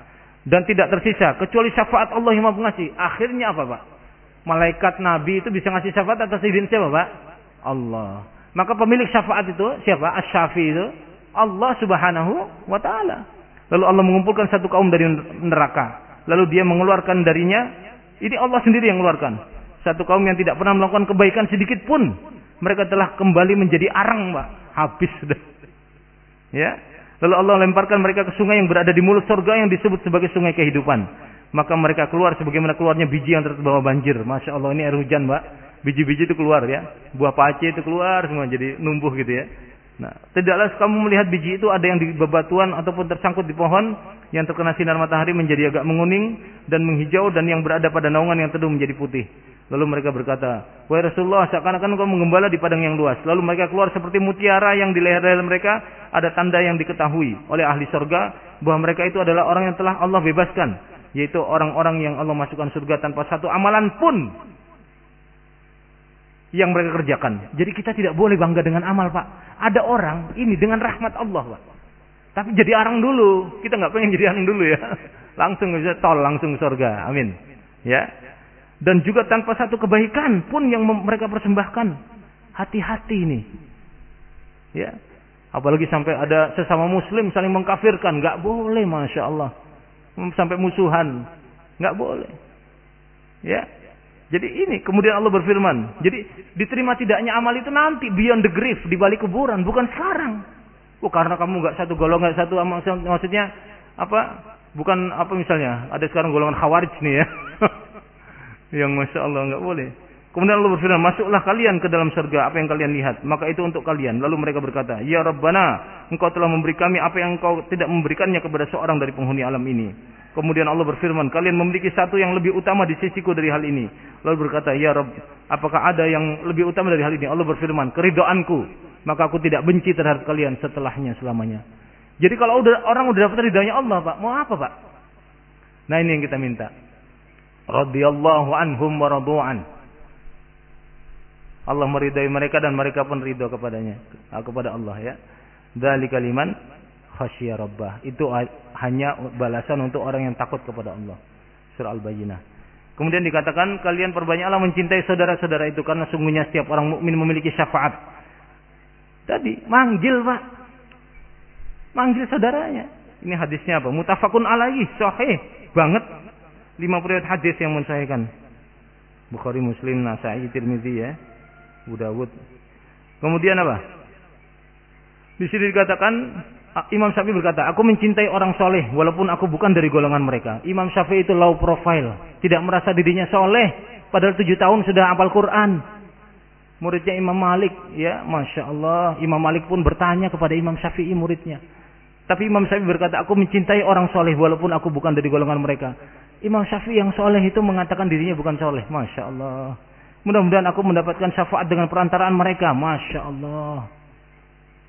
Speaker 1: Dan tidak tersisa kecuali syafaat Allah yang Maha Pengasih. Akhirnya apa, Pak? Malaikat nabi itu bisa ngasih syafaat atas izin siapa, Pak? Allah. Maka pemilik syafaat itu siapa? Asy-Syafi itu Allah Subhanahu wa taala. Lalu Allah mengumpulkan satu kaum dari neraka. Lalu dia mengeluarkan darinya ini Allah sendiri yang mengeluarkan. Satu kaum yang tidak pernah melakukan kebaikan sedikit pun. Mereka telah kembali menjadi arang, Pak. Habis sudah. Ya. Lalu Allah lemparkan mereka ke sungai yang berada di mulut surga yang disebut sebagai sungai kehidupan. Maka mereka keluar sebagaimana keluarnya biji yang terbawa banjir. Masya Allah ini air hujan, Pak biji-biji itu keluar ya. Buah pace itu keluar semua jadi numbuh gitu ya. Nah, tidaklah kamu melihat biji itu ada yang di bebatuan ataupun tersangkut di pohon yang terkena sinar matahari menjadi agak menguning dan menghijau dan yang berada pada naungan yang teduh menjadi putih. Lalu mereka berkata, Wahai Rasulullah, seakan-akan kau menggembala di padang yang luas. Lalu mereka keluar seperti mutiara yang di leher-leher mereka ada tanda yang diketahui oleh ahli surga bahwa mereka itu adalah orang yang telah Allah bebaskan, yaitu orang-orang yang Allah masukkan surga tanpa satu amalan pun yang mereka kerjakan. Jadi kita tidak boleh bangga dengan amal, Pak. Ada orang ini dengan rahmat Allah, Pak. Tapi jadi arang dulu. Kita nggak pengen jadi arang dulu ya. Langsung bisa tol, langsung surga. Amin. Ya. Dan juga tanpa satu kebaikan pun yang mereka persembahkan. Hati-hati ini. Ya. Apalagi sampai ada sesama muslim saling mengkafirkan. Nggak boleh, Masya Allah. Sampai musuhan. Nggak boleh. Ya. Jadi ini kemudian Allah berfirman. Jadi diterima tidaknya amal itu nanti beyond the grave di balik kuburan, bukan sekarang. Oh karena kamu nggak satu golongan satu maksudnya apa? Bukan apa misalnya ada sekarang golongan khawarij nih ya. yang masya Allah nggak boleh. Kemudian Allah berfirman, masuklah kalian ke dalam surga apa yang kalian lihat, maka itu untuk kalian. Lalu mereka berkata, Ya Rabbana, engkau telah memberi kami apa yang engkau tidak memberikannya kepada seorang dari penghuni alam ini. Kemudian Allah berfirman, kalian memiliki satu yang lebih utama di sisiku dari hal ini. Lalu berkata, Ya Rabb, apakah ada yang lebih utama dari hal ini? Allah berfirman, keridoanku. Maka aku tidak benci terhadap kalian setelahnya selamanya. Jadi kalau udah, orang udah dapat ridhonya Allah, Pak, mau apa, Pak? Nah ini yang kita minta. Radiyallahu anhum wa radu'an. Allah meridai mereka dan mereka pun ridho kepadanya, kepada Allah ya. Dari kaliman khasyia rabbah. Itu hanya balasan untuk orang yang takut kepada Allah. Surah Al-Baqarah. Kemudian dikatakan kalian perbanyaklah mencintai saudara-saudara itu karena sungguhnya setiap orang mukmin memiliki syafaat. Tadi manggil Pak. Manggil saudaranya. Ini hadisnya apa? Mutafakun alaihi sahih banget. Lima periode hadis yang mensahihkan. Bukhari, Muslim, Nasai, Tirmidzi ya. Abu. Kemudian apa? Di sini dikatakan Imam Syafi'i berkata, aku mencintai orang soleh walaupun aku bukan dari golongan mereka. Imam Syafi'i itu low profile, tidak merasa dirinya soleh, padahal tujuh tahun sudah apal Quran. Muridnya Imam Malik, ya, masya Allah. Imam Malik pun bertanya kepada Imam Syafi'i muridnya. Tapi Imam Syafi'i berkata, aku mencintai orang soleh walaupun aku bukan dari golongan mereka. Imam Syafi'i yang soleh itu mengatakan dirinya bukan soleh, masya Allah. Mudah-mudahan aku mendapatkan syafaat dengan perantaraan mereka, masya Allah.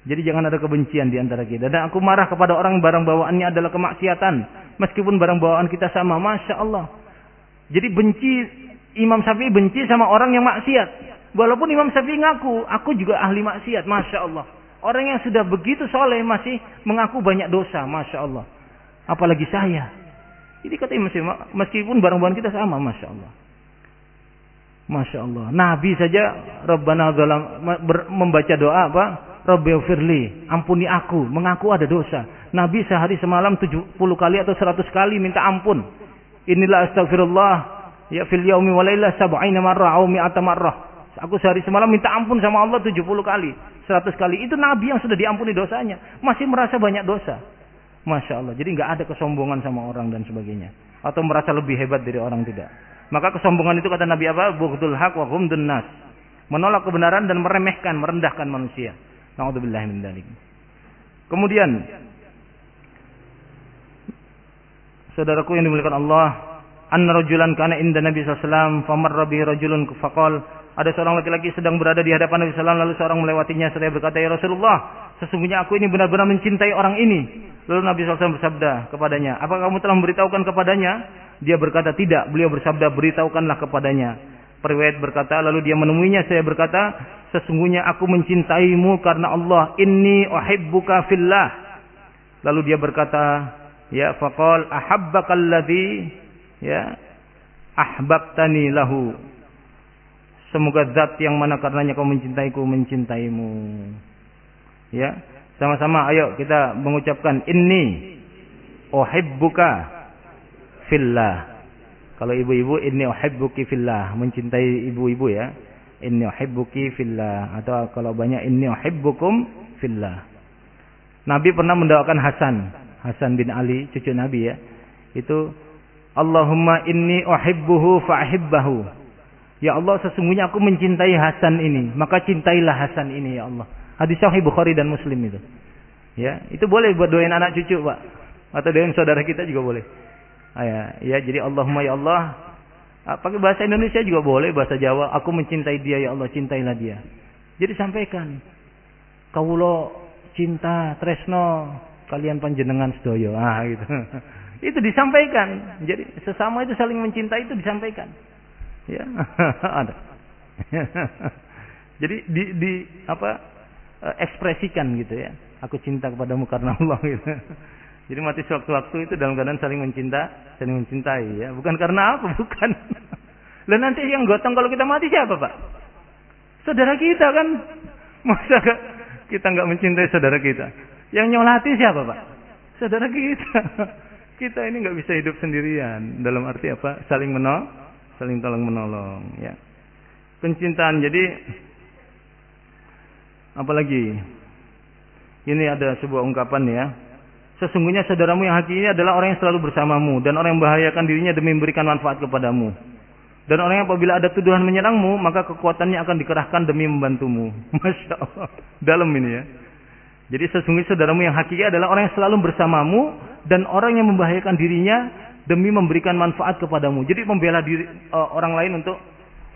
Speaker 1: Jadi jangan ada kebencian di antara kita. Dan aku marah kepada orang barang bawaannya adalah kemaksiatan. Meskipun barang bawaan kita sama. Masya Allah. Jadi benci, Imam Syafi'i benci sama orang yang maksiat. Walaupun Imam Syafi'i ngaku, aku juga ahli maksiat. Masya Allah. Orang yang sudah begitu soleh masih mengaku banyak dosa. Masya Allah. Apalagi saya. Jadi kata Imam meskipun barang bawaan kita sama. Masya Allah. Masya Allah. Nabi saja Rabbana dalam membaca doa apa? Rabbi firli, ampuni aku, mengaku ada dosa. Nabi sehari semalam 70 kali atau 100 kali minta ampun. Inilah astagfirullah ya fil yaumi wa lailah sab'ina marrah au mi'ata marrah. Aku sehari semalam minta ampun sama Allah 70 kali, 100 kali. Itu nabi yang sudah diampuni dosanya, masih merasa banyak dosa. Masya Allah. Jadi nggak ada kesombongan sama orang dan sebagainya. Atau merasa lebih hebat dari orang tidak. Maka kesombongan itu kata Nabi apa? Haq wa. Menolak kebenaran dan meremehkan, merendahkan manusia. Dalik. Kemudian Saudaraku yang dimuliakan Allah, anna rajulan kana inda Nabi sallallahu alaihi wasallam ada seorang laki-laki sedang berada di hadapan Nabi sallallahu lalu seorang melewatinya seraya berkata, "Ya Rasulullah, sesungguhnya aku ini benar-benar mencintai orang ini." Lalu Nabi SAW bersabda kepadanya, "Apa kamu telah memberitahukan kepadanya?" Dia berkata, "Tidak." Beliau bersabda, "Beritahukanlah kepadanya." Periwayat berkata, lalu dia menemuinya saya berkata, "Sesungguhnya aku mencintaimu karena Allah. Inni uhibbuka fillah." Lalu dia berkata, ya faqal ahabbakalladzi ya ahbabtani lahu semoga zat yang mana karenanya kau mencintaiku mencintaimu ya sama-sama ayo kita mengucapkan inni uhibbuka fillah kalau ibu-ibu inni uhibbuki fillah mencintai ibu-ibu ya inni uhibbuki fillah atau kalau banyak inni uhibbukum fillah Nabi pernah mendoakan Hasan Hasan bin Ali, cucu Nabi ya. Itu Allahumma inni uhibbuhu fa'hibbahu. Ya Allah, sesungguhnya aku mencintai Hasan ini, maka cintailah Hasan ini ya Allah. Hadis Sahih Bukhari dan Muslim itu. Ya, itu boleh buat doain anak cucu, Pak. Atau doain saudara kita juga boleh. Ah, ya, ya, jadi Allahumma ya Allah, ah, pakai bahasa Indonesia juga boleh, bahasa Jawa, aku mencintai dia ya Allah, cintailah dia. Jadi sampaikan. Kaulo cinta, tresno, kalian panjenengan sedoyo ah gitu itu disampaikan jadi sesama itu saling mencintai itu disampaikan ya ada jadi di, di apa ekspresikan gitu ya aku cinta kepadamu karena Allah gitu jadi mati sewaktu-waktu itu dalam keadaan saling mencinta saling mencintai ya bukan karena apa bukan dan nanti yang gotong kalau kita mati siapa pak saudara kita kan masa kita nggak mencintai saudara kita yang nyolati siapa Pak? Saudara kita. Kita ini nggak bisa hidup sendirian. Dalam arti apa? Saling menolong, saling tolong menolong. Ya. Pencintaan. Jadi apalagi ini ada sebuah ungkapan ya. Sesungguhnya saudaramu yang hakiki adalah orang yang selalu bersamamu dan orang yang membahayakan dirinya demi memberikan manfaat kepadamu. Dan orang yang apabila ada tuduhan menyerangmu, maka kekuatannya akan dikerahkan demi membantumu. Masya Allah. Dalam ini ya. Jadi sesungguhnya saudaramu yang hakiki adalah orang yang selalu bersamamu dan orang yang membahayakan dirinya demi memberikan manfaat kepadamu. Jadi membela diri uh, orang lain untuk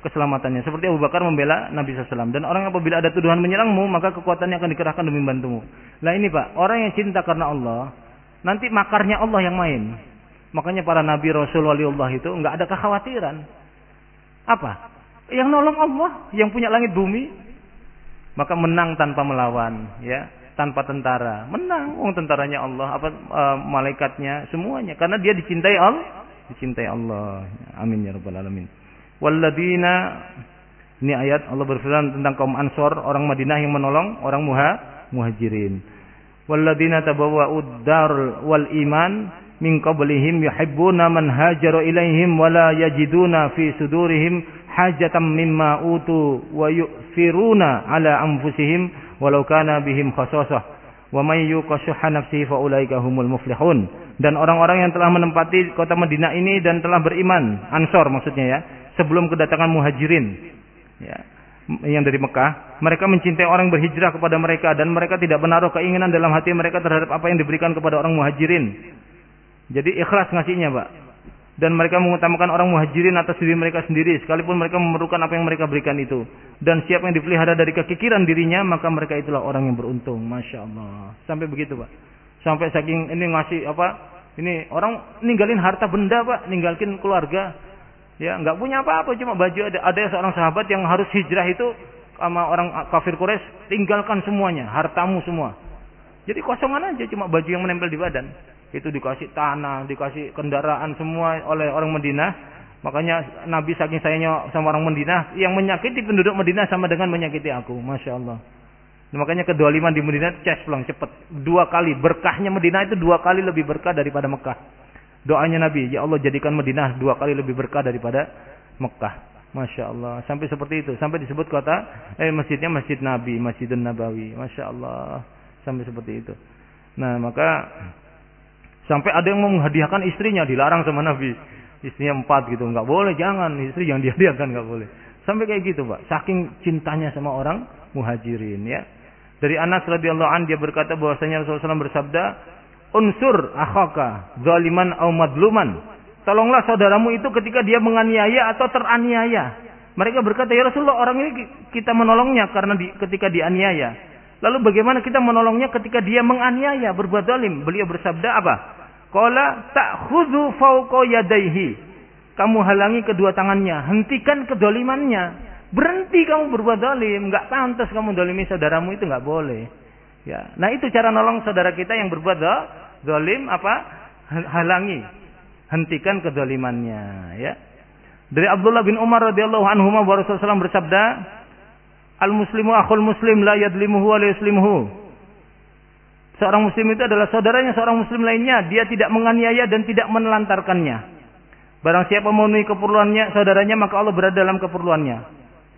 Speaker 1: keselamatannya. Seperti Abu Bakar membela Nabi SAW. Dan orang apabila ada tuduhan menyerangmu, maka kekuatannya akan dikerahkan demi membantumu. Nah ini Pak, orang yang cinta karena Allah, nanti makarnya Allah yang main. Makanya para Nabi Rasul Waliullah itu nggak ada kekhawatiran. Apa? Yang nolong Allah, yang punya langit bumi, maka menang tanpa melawan. Ya, tanpa tentara. Menang wong tentaranya Allah, apa e, malaikatnya, semuanya karena dia dicintai Allah, dicintai Allah. Amin ya rabbal alamin. Walladzina ini ayat Allah berfirman tentang kaum Ansor, orang Madinah yang menolong orang muha, muhajirin. Walladzina tabawwa'ud dar wal iman min qablihim yuhibbuna man hajara ilaihim wa yajiduna fi sudurihim hajatan mimma utu wa yu'thiruna ala anfusihim walau kana bihim khasasah wa may yuqashuha nafsihi fa ulaika humul muflihun dan orang-orang yang telah menempati kota Madinah ini dan telah beriman Ansor maksudnya ya sebelum kedatangan muhajirin ya yang dari Mekah. Mereka mencintai orang berhijrah kepada mereka dan mereka tidak menaruh keinginan dalam hati mereka terhadap apa yang diberikan kepada orang muhajirin. Jadi ikhlas ngasihnya Pak. Dan mereka mengutamakan orang muhajirin atas diri mereka sendiri sekalipun mereka memerlukan apa yang mereka berikan itu. Dan siapa yang dipelihara dari kekikiran dirinya maka mereka itulah orang yang beruntung. Masya Allah. Sampai begitu pak. Sampai saking ini ngasih apa? Ini orang ninggalin harta benda pak. Ninggalin keluarga ya nggak punya apa-apa cuma baju ada ada seorang sahabat yang harus hijrah itu sama orang kafir Quraisy tinggalkan semuanya hartamu semua jadi kosongan aja cuma baju yang menempel di badan itu dikasih tanah, dikasih kendaraan semua oleh orang Madinah. Makanya Nabi saking sayangnya sama orang Madinah, yang menyakiti penduduk Madinah sama dengan menyakiti aku. Masya Allah. Makanya kedoliman di Madinah pulang cepet. Dua kali. Berkahnya Madinah itu dua kali lebih berkah daripada Mekah. Doanya Nabi, ya Allah jadikan Madinah dua kali lebih berkah daripada Mekah. Masya Allah. Sampai seperti itu. Sampai disebut kota, eh masjidnya Masjid Nabi, Masjidun Nabawi. Masya Allah. Sampai seperti itu. Nah maka Sampai ada yang menghadiahkan istrinya dilarang sama Nabi. Istrinya empat gitu, nggak boleh, jangan istri yang dihadiahkan nggak boleh. Sampai kayak gitu pak, saking cintanya sama orang muhajirin ya. Dari Anas radhiyallahu an dia berkata bahwasanya Rasulullah SAW bersabda, unsur akhaka zaliman au madluman. Tolonglah saudaramu itu ketika dia menganiaya atau teraniaya. Mereka berkata, ya Rasulullah orang ini kita menolongnya karena di, ketika dianiaya. Lalu bagaimana kita menolongnya ketika dia menganiaya, berbuat zalim? Beliau bersabda apa? Qala ta'khudhu fawqa yadayhi. Kamu halangi kedua tangannya, hentikan kedolimannya. Berhenti kamu berbuat zalim, nggak pantas kamu dolimi saudaramu itu nggak boleh. Ya, nah itu cara nolong saudara kita yang berbuat zalim apa? Halangi, hentikan kedolimannya. Ya. Dari Abdullah bin Umar radhiyallahu anhu Rasulullah bersabda, Al muslimu akhul muslim la yadlimuhu wa yuslimuhu. Seorang muslim itu adalah saudaranya seorang muslim lainnya. Dia tidak menganiaya dan tidak menelantarkannya. Barang siapa memenuhi keperluannya saudaranya maka Allah berada dalam keperluannya.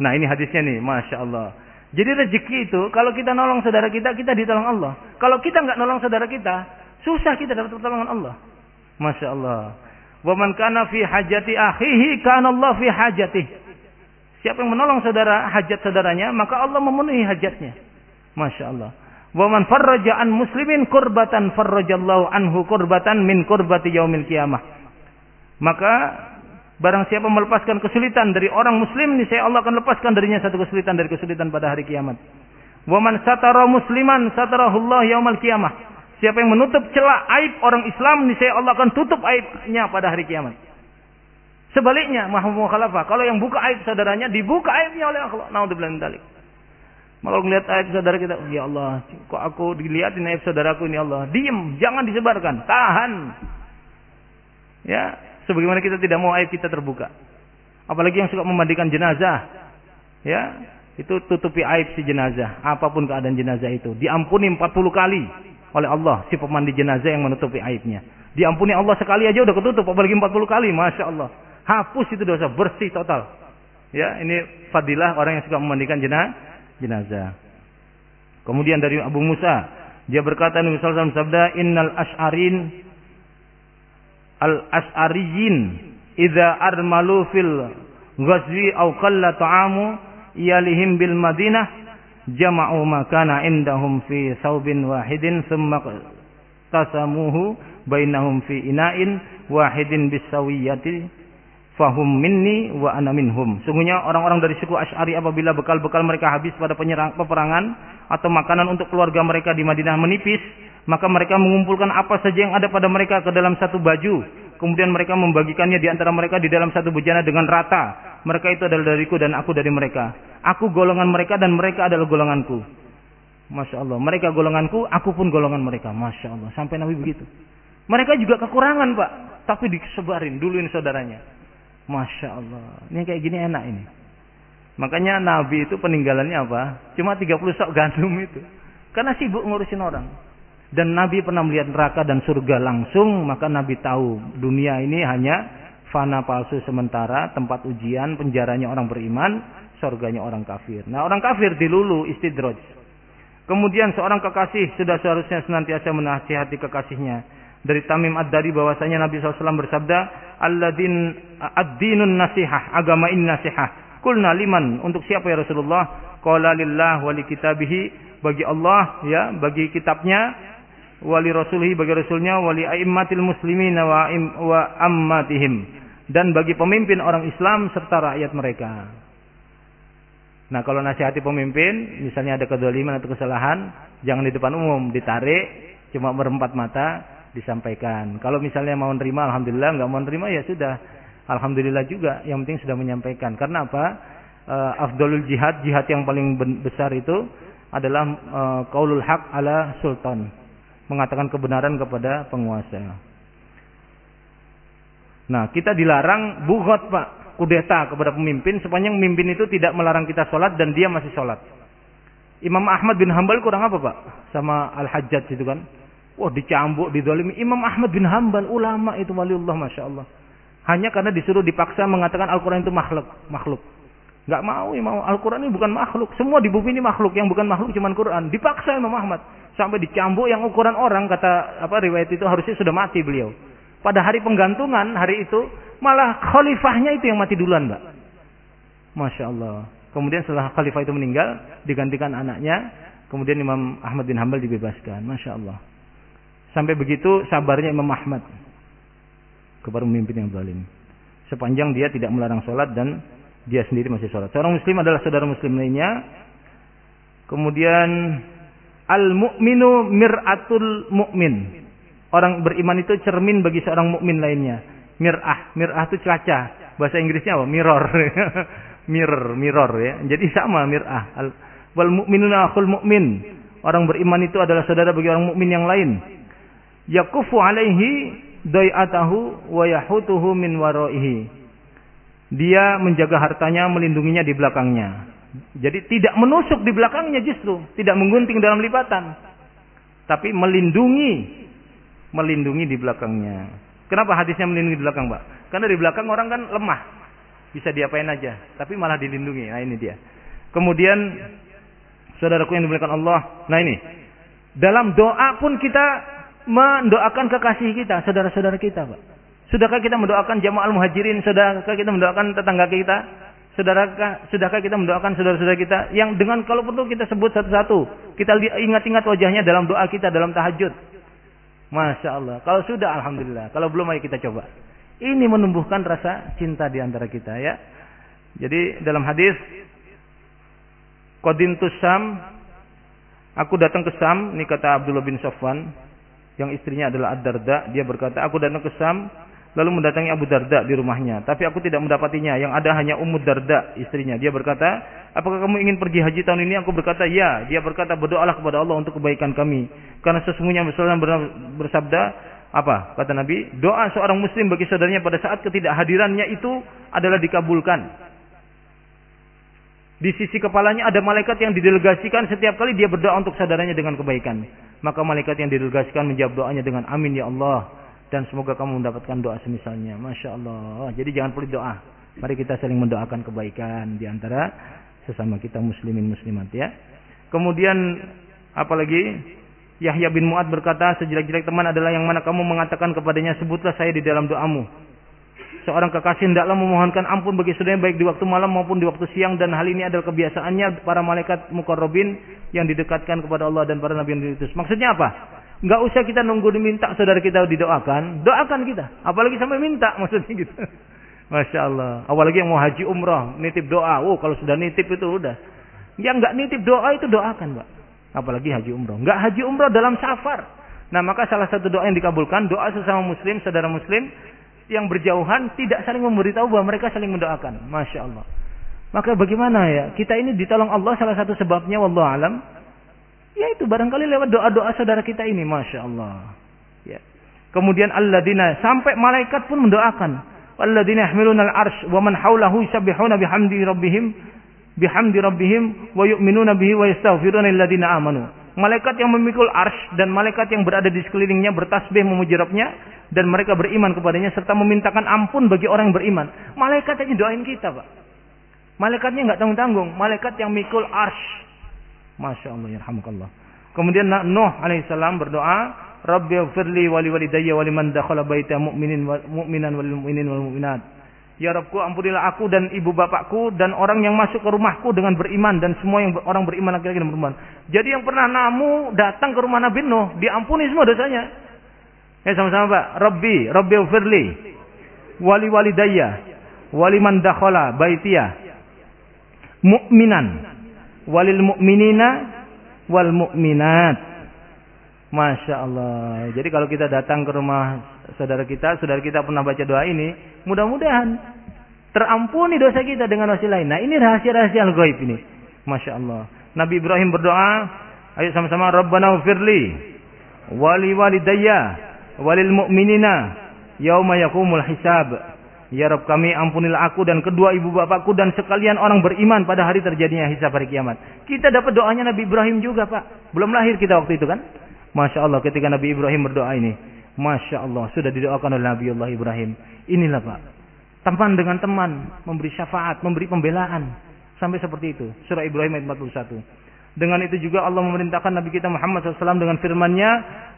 Speaker 1: Nah ini hadisnya nih, masya Allah. Jadi rezeki itu kalau kita nolong saudara kita, kita ditolong Allah. Kalau kita nggak nolong saudara kita, susah kita dapat pertolongan Allah. Masya Allah. Wa man kana fi hajati akhihi kana Allah fi hajati. Siapa yang menolong saudara hajat saudaranya, maka Allah memenuhi hajatnya. Masya Allah. Wa man farraja an muslimin kurbatan farrajallahu anhu kurbatan min kurbati yaumil qiyamah. Maka barang siapa melepaskan kesulitan dari orang muslim ini saya Allah akan lepaskan darinya satu kesulitan dari kesulitan pada hari kiamat. Wa man satara musliman satarahullah yaumal qiyamah. Siapa yang menutup celah aib orang Islam ini saya Allah akan tutup aibnya pada hari kiamat. Sebaliknya, Muhammad Khalafah, kalau yang buka aib saudaranya, dibuka aibnya oleh Allah. Naudzubillah min dzalik. Kalau melihat aib saudara kita, ya Allah, kok aku dilihatin aib saudaraku ini Allah. Diam, jangan disebarkan, tahan. Ya, sebagaimana kita tidak mau aib kita terbuka. Apalagi yang suka memandikan jenazah. Ya, itu tutupi aib si jenazah, apa pun keadaan jenazah itu. Diampuni 40 kali oleh Allah si pemandi jenazah yang menutupi aibnya. Diampuni Allah sekali aja udah ketutup, apalagi 40 kali, masya Allah. Hapus itu dosa, bersih total. Ya, ini fadilah orang yang suka memandikan jenazah jenazah. Kemudian dari Abu Musa, dia berkata Nabi alaihi sabda, "Innal as'arin al as'ariyin idza armalu fil ghazwi aw qalla ta'amu iyalihim bil Madinah jama'u ma kana indahum fi saubin wahidin thumma tasamuhu bainahum fi ina'in wahidin bisawiyati fahum minni wa ana minhum. Sungguhnya orang-orang dari suku Asy'ari apabila bekal-bekal mereka habis pada penyerang, peperangan atau makanan untuk keluarga mereka di Madinah menipis, maka mereka mengumpulkan apa saja yang ada pada mereka ke dalam satu baju. Kemudian mereka membagikannya di antara mereka di dalam satu bejana dengan rata. Mereka itu adalah dariku dan aku dari mereka. Aku golongan mereka dan mereka adalah golonganku. Masya Allah. Mereka golonganku, aku pun golongan mereka. Masya Allah. Sampai Nabi begitu. Mereka juga kekurangan pak. Tapi disebarin dulu ini saudaranya. Masya Allah. Ini kayak gini enak ini. Makanya Nabi itu peninggalannya apa? Cuma 30 sok gandum itu. Karena sibuk ngurusin orang. Dan Nabi pernah melihat neraka dan surga langsung. Maka Nabi tahu dunia ini hanya fana palsu sementara. Tempat ujian, penjaranya orang beriman. Surganya orang kafir. Nah orang kafir dilulu istidroj. Kemudian seorang kekasih sudah seharusnya senantiasa menasihati kekasihnya dari Tamim Ad-Dari bahwasanya Nabi SAW bersabda, "Alladin ad-dinun nasihah, agama ini nasihah." Kulna liman, untuk siapa ya Rasulullah? Qala lillah wa kitabihi, bagi Allah ya, bagi kitabnya, wali rasulihi bagi rasulnya, wali aimmatil muslimin wa, wa ammatihim dan bagi pemimpin orang Islam serta rakyat mereka. Nah kalau nasihati pemimpin, misalnya ada kedoliman atau kesalahan, jangan di depan umum, ditarik, cuma merempat mata, disampaikan. Kalau misalnya mau nerima, alhamdulillah, nggak mau nerima ya sudah, alhamdulillah juga. Yang penting sudah menyampaikan. Karena apa? Uh, afdolul jihad, jihad yang paling besar itu adalah kaulul haq ala sultan, mengatakan kebenaran kepada penguasa. Nah, kita dilarang bugot pak, kudeta kepada pemimpin sepanjang pemimpin itu tidak melarang kita sholat dan dia masih sholat. Imam Ahmad bin Hambal kurang apa pak? Sama Al-Hajjaj itu kan? Wah dicambuk, didolimi. Imam Ahmad bin Hambal, ulama itu waliullah Masya Allah. Hanya karena disuruh dipaksa mengatakan Al-Quran itu makhluk. makhluk. Gak mau Imam Al-Quran ini bukan makhluk. Semua di bumi ini makhluk. Yang bukan makhluk cuma Quran. Dipaksa Imam Ahmad. Sampai dicambuk yang ukuran orang kata apa riwayat itu harusnya sudah mati beliau. Pada hari penggantungan hari itu malah khalifahnya itu yang mati duluan, Mbak. Masya Allah. Kemudian setelah khalifah itu meninggal, digantikan anaknya. Kemudian Imam Ahmad bin Hambal dibebaskan. Masya Allah. Sampai begitu sabarnya Imam Ahmad kepada pemimpin yang zalim. Sepanjang dia tidak melarang sholat dan dia sendiri masih sholat. Seorang muslim adalah saudara muslim lainnya. Kemudian al-mu'minu mir'atul mu'min. Orang beriman itu cermin bagi seorang mukmin lainnya. Mir'ah, mir'ah itu kaca. Bahasa Inggrisnya apa? Mirror. mirror, mirror ya. Jadi sama mir'ah. Wal mu'minuna akhul mu'min. Orang beriman itu adalah saudara bagi orang mukmin yang lain. Yakufu alaihi dai'atahu wa yahutuhu min waraihi. Dia menjaga hartanya, melindunginya di belakangnya. Jadi tidak menusuk di belakangnya justru, tidak menggunting dalam lipatan. Tapi melindungi melindungi di belakangnya. Kenapa hadisnya melindungi di belakang, Pak? Karena di belakang orang kan lemah. Bisa diapain aja, tapi malah dilindungi. Nah, ini dia. Kemudian saudaraku yang dimuliakan Allah. Nah, ini. Dalam doa pun kita mendoakan kekasih kita, saudara-saudara kita, Pak. Sudahkah kita mendoakan jamaah muhajirin? Sudahkah kita mendoakan tetangga kita? Sudahkah, sudahkah kita mendoakan saudara-saudara kita yang dengan kalau perlu kita sebut satu-satu. Kita ingat-ingat wajahnya dalam doa kita dalam tahajud. Masya Allah. Kalau sudah, Alhamdulillah. Kalau belum, ayo kita coba. Ini menumbuhkan rasa cinta di antara kita ya. Jadi dalam hadis, Qadintus Sam, aku datang ke Sam, ini kata Abdullah bin Safwan, yang istrinya adalah Ad-Darda, dia berkata, aku datang ke Sam, lalu mendatangi Abu Darda di rumahnya. Tapi aku tidak mendapatinya. Yang ada hanya Ummu Darda, istrinya. Dia berkata, apakah kamu ingin pergi haji tahun ini? Aku berkata, ya. Dia berkata, berdoalah kepada Allah untuk kebaikan kami. Karena sesungguhnya Rasulullah bersabda, apa? Kata Nabi, doa seorang muslim bagi saudaranya pada saat ketidakhadirannya itu adalah dikabulkan. Di sisi kepalanya ada malaikat yang didelegasikan setiap kali dia berdoa untuk saudaranya dengan kebaikan. Maka malaikat yang didelegasikan menjawab doanya dengan amin ya Allah dan semoga kamu mendapatkan doa semisalnya. Masya Allah. Jadi jangan pelit doa. Mari kita saling mendoakan kebaikan di antara sesama kita muslimin muslimat ya. Kemudian apalagi Yahya bin Mu'ad berkata, sejelek-jelek teman adalah yang mana kamu mengatakan kepadanya, sebutlah saya di dalam doamu. Seorang kekasih hendaklah memohonkan ampun bagi saudaranya baik di waktu malam maupun di waktu siang dan hal ini adalah kebiasaannya para malaikat mukarrabin yang didekatkan kepada Allah dan para nabi yang diutus. Maksudnya apa? Nggak usah kita nunggu diminta saudara kita didoakan. Doakan kita. Apalagi sampai minta maksudnya gitu. Masya Allah. Apalagi yang mau haji umrah. Nitip doa. Oh kalau sudah nitip itu udah. Yang nggak nitip doa itu doakan Pak. Apalagi haji umrah. Nggak haji umrah dalam safar. Nah maka salah satu doa yang dikabulkan. Doa sesama muslim, saudara muslim. Yang berjauhan tidak saling memberitahu bahwa mereka saling mendoakan. Masya Allah. Maka bagaimana ya? Kita ini ditolong Allah salah satu sebabnya. Wallahu alam Ya itu barangkali lewat doa-doa saudara kita ini, masya Allah. Ya. Kemudian alladzina sampai malaikat pun mendoakan. Alladzina yahmiluna al-arsh wa man haulahu yusabbihuna bihamdi rabbihim bihamdi rabbihim wa yu'minuna bihi wa yastaghfiruna amanu. Malaikat yang memikul arsh dan malaikat yang berada di sekelilingnya bertasbih memuji Rabbnya dan mereka beriman kepadanya serta memintakan ampun bagi orang yang beriman. Malaikat yang doain kita, Pak. Malaikatnya nggak tanggung-tanggung. Malaikat yang mikul arsh Masya Allah, yarhamukallah. Kemudian Nuh alaihissalam berdoa, Rabbi firli wali walidayya dakhala baita mu'minin wal mu'minin wal mu'minat. Ya Rabbku ampunilah aku dan ibu bapakku dan orang yang masuk ke rumahku dengan beriman dan semua yang orang beriman laki-laki dan beriman. Jadi yang pernah namu datang ke rumah Nabi Nuh diampuni semua dosanya. Ya sama-sama Pak. Rabbi, Rabbi firli wali walidayya wali man dakhala baitiya mu'minan walil mu'minina wal mu'minat. Masya Allah. Jadi kalau kita datang ke rumah saudara kita, saudara kita pernah baca doa ini, mudah-mudahan terampuni dosa kita dengan wasilah lain. Nah ini rahasia-rahasia al-ghaib ini. Masya Allah. Nabi Ibrahim berdoa, ayo sama-sama Rabbana ufirli wali walidayya walil mu'minina yauma yakumul hisab. Ya Rabb kami ampunilah aku dan kedua ibu bapakku dan sekalian orang beriman pada hari terjadinya hisab hari kiamat. Kita dapat doanya Nabi Ibrahim juga Pak. Belum lahir kita waktu itu kan. Masya Allah ketika Nabi Ibrahim berdoa ini. Masya Allah sudah didoakan oleh Nabi Allah Ibrahim. Inilah Pak. Teman dengan teman. Memberi syafaat. Memberi pembelaan. Sampai seperti itu. Surah Ibrahim ayat 41. Dengan itu juga Allah memerintahkan Nabi kita Muhammad SAW dengan firman-Nya,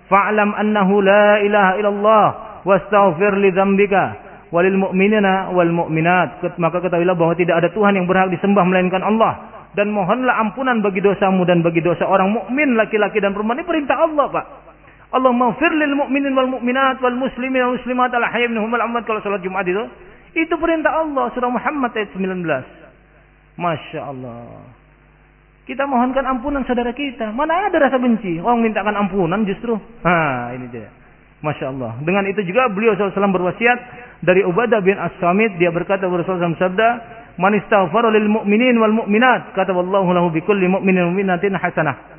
Speaker 1: "Fa'lam annahu la ilaha illallah wastaghfir li dzambika walil mu'minina wal mu'minat." Maka ketahuilah bahwa tidak ada Tuhan yang berhak disembah melainkan Allah dan mohonlah ampunan bagi dosamu dan bagi dosa orang mukmin laki-laki dan perempuan. Ini perintah Allah, Pak. Allah maghfir lil mu'minin wal mu'minat wal muslimin wal muslimat al ahya minhum wal amwat kalau salat Jumat itu. Itu perintah Allah surah Muhammad ayat 19. Masya Allah. Kita mohonkan ampunan saudara kita. Mana ada rasa benci? Orang mintakan ampunan justru. Ha, ini dia. Masya Allah. Dengan itu juga beliau SAW berwasiat dari Ubadah bin As-Samit. Dia berkata Rasulullah SAW sabda. Man istaghfara lil mu'minin wal mu'minat. Kata Wallahu lahu bikulli mu'minin mu'minatin hasanah.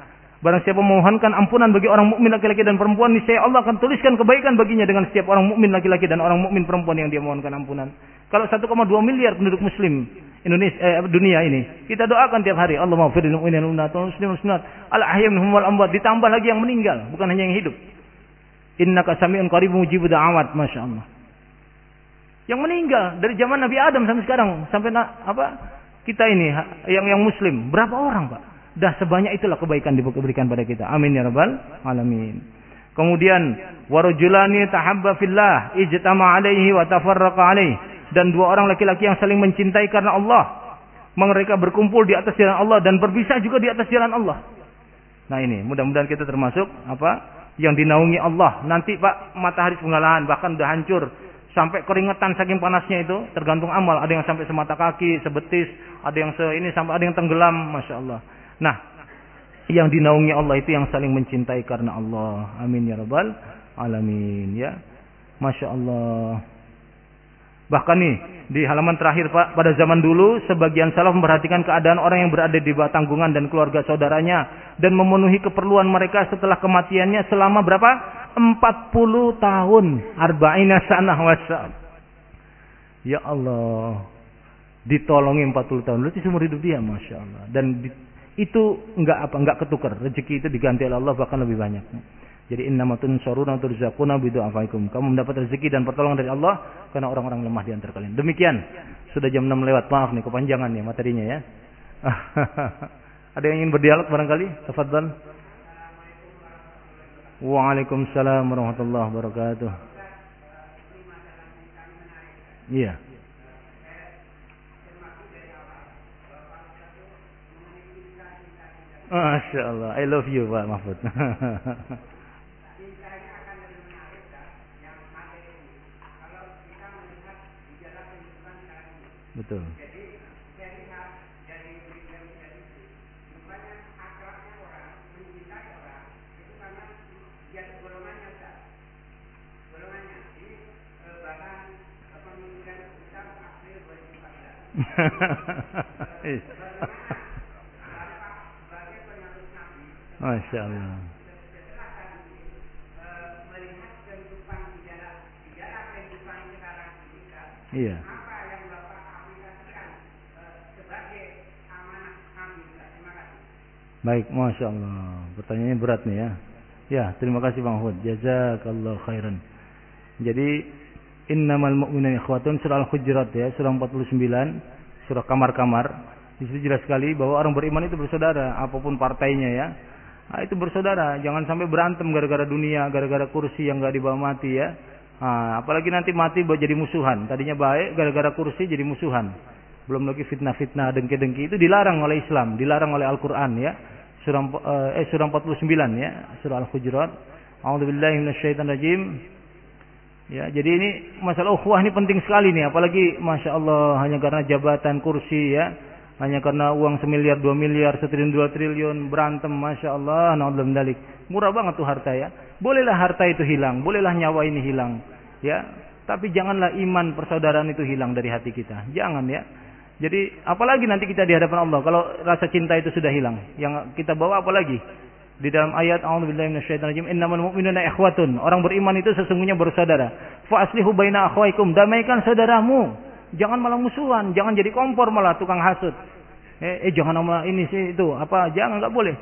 Speaker 1: Barang siapa memohonkan ampunan bagi orang mukmin laki-laki dan perempuan, niscaya Allah akan tuliskan kebaikan baginya dengan setiap orang mukmin laki-laki dan orang mukmin perempuan yang dia mohonkan ampunan. Kalau 1,2 miliar penduduk muslim Indonesia eh, dunia ini, kita doakan tiap hari Allah maghfir lil mu'minin wal muslimat al ahya minhum wal amwat ditambah lagi yang meninggal, bukan hanya yang hidup. Innaka sami'un qaribun mujibud da'awat, masyaallah. Yang meninggal dari zaman Nabi Adam sampai sekarang sampai apa? Kita ini yang yang muslim, berapa orang, Pak? Dah sebanyak itulah kebaikan diberikan pada kita. Amin ya rabbal alamin. Kemudian warujulani tahabba fillah ijtama alaihi wa tafarraqa alaihi dan dua orang laki-laki yang saling mencintai karena Allah. Mereka berkumpul di atas jalan Allah dan berpisah juga di atas jalan Allah. Nah ini mudah-mudahan kita termasuk apa yang dinaungi Allah. Nanti Pak matahari penggalahan bahkan udah hancur sampai keringetan saking panasnya itu tergantung amal. Ada yang sampai semata kaki, sebetis, ada yang se ini sampai ada yang tenggelam, masya Allah. Nah, yang dinaungi Allah itu yang saling mencintai karena Allah. Amin ya rabbal alamin ya. Masya Allah. Bahkan nih di halaman terakhir Pak, pada zaman dulu sebagian salaf memperhatikan keadaan orang yang berada di bawah tanggungan dan keluarga saudaranya dan memenuhi keperluan mereka setelah kematiannya selama berapa? 40 tahun. Arba'ina sanah wasal. Ya Allah. Ditolongi 40 tahun. Berarti seumur hidup dia Masya Allah. Dan itu enggak apa enggak ketukar. Rezeki itu diganti oleh Allah bahkan lebih banyak. Jadi innamatun saruna turzaquna bidu'afaikum kamu mendapat rezeki dan pertolongan dari Allah karena orang-orang lemah di antara kalian. Demikian. Sudah jam 6 lewat. Maaf nih kepanjangan ya materinya ya. Ada yang ingin berdialog barangkali? Tafadhal. Waalaikumsalam warahmatullahi wabarakatuh. Iya Masya Allah. I love you Pak Mahfud. Betul. Masya Allah. Iya. Baik, masya Allah. Pertanyaannya berat nih ya. Ya, terima kasih Bang Hud. Jazakallah khairan. Jadi innamal mu'minuna ikhwatun surah Al-Hujurat ya, surah 49, surah kamar-kamar. Di situ jelas sekali bahwa orang beriman itu bersaudara, apa pun partainya ya. Nah, itu bersaudara, jangan sampai berantem gara-gara dunia, gara-gara kursi yang gak dibawa mati ya. Nah, apalagi nanti mati jadi musuhan. Tadinya baik, gara-gara kursi jadi musuhan. Belum lagi fitnah-fitnah, dengki-dengki itu dilarang oleh Islam, dilarang oleh Al-Quran ya. Surah eh, surah 49 ya, surah Al-Hujurat. A'udzubillahi. Ya, jadi ini masalah ukhuwah ini penting sekali nih, apalagi masya Allah hanya karena jabatan kursi ya hanya karena uang semiliar, dua miliar, setriliun, dua triliun, berantem, Masya Allah, na'udzubillah dalik. Murah banget tuh harta ya. Bolehlah harta itu hilang, bolehlah nyawa ini hilang. Ya, tapi janganlah iman persaudaraan itu hilang dari hati kita. Jangan ya. Jadi apalagi nanti kita di hadapan Allah kalau rasa cinta itu sudah hilang. Yang kita bawa apalagi? Di dalam ayat A'udzubillahi minasyaitonirrajim, "Innamal mu'minuna ikhwatun." Orang beriman itu sesungguhnya bersaudara. Fa aslihu baina akhwaikum, damaikan saudaramu. Jangan malah musuhan, jangan jadi kompor malah tukang hasut. Eh, eh jangan nama ini sih itu, apa jangan nggak boleh.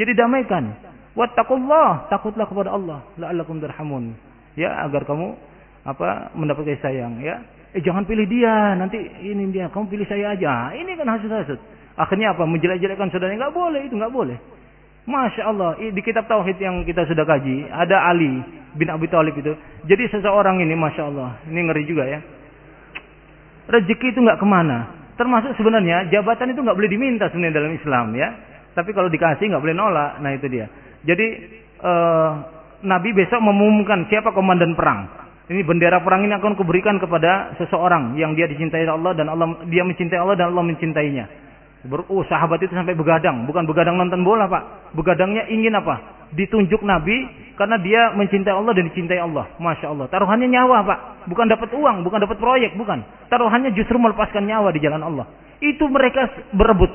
Speaker 1: Jadi damaikan. Wattaqullah, takutlah kepada Allah, la'allakum turhamun. Ya, agar kamu apa mendapat kasih sayang, ya. Eh jangan pilih dia, nanti ini dia, kamu pilih saya aja. Ini kan hasut-hasut. Akhirnya apa? Menjelek-jelekkan saudaranya nggak boleh itu nggak boleh. Masya Allah di kitab tauhid yang kita sudah kaji ada Ali bin Abi Thalib itu. Jadi seseorang ini masya Allah ini ngeri juga ya. Rezeki itu nggak ke mana. Termasuk sebenarnya jabatan itu nggak boleh diminta sebenarnya dalam Islam ya. Tapi kalau dikasih nggak boleh nolak. Nah itu dia. Jadi uh, Nabi besok mengumumkan siapa komandan perang. Ini bendera perang ini akan kuberikan kepada seseorang yang dia dicintai Allah dan Allah dia mencintai Allah dan Allah mencintainya. Oh, sahabat itu sampai begadang, bukan begadang nonton bola, Pak. Begadangnya ingin apa? Ditunjuk Nabi karena dia mencintai Allah dan dicintai Allah. Masya Allah. Taruhannya nyawa, Pak. Bukan dapat uang, bukan dapat proyek, bukan. Taruhannya justru melepaskan nyawa di jalan Allah. Itu mereka berebut.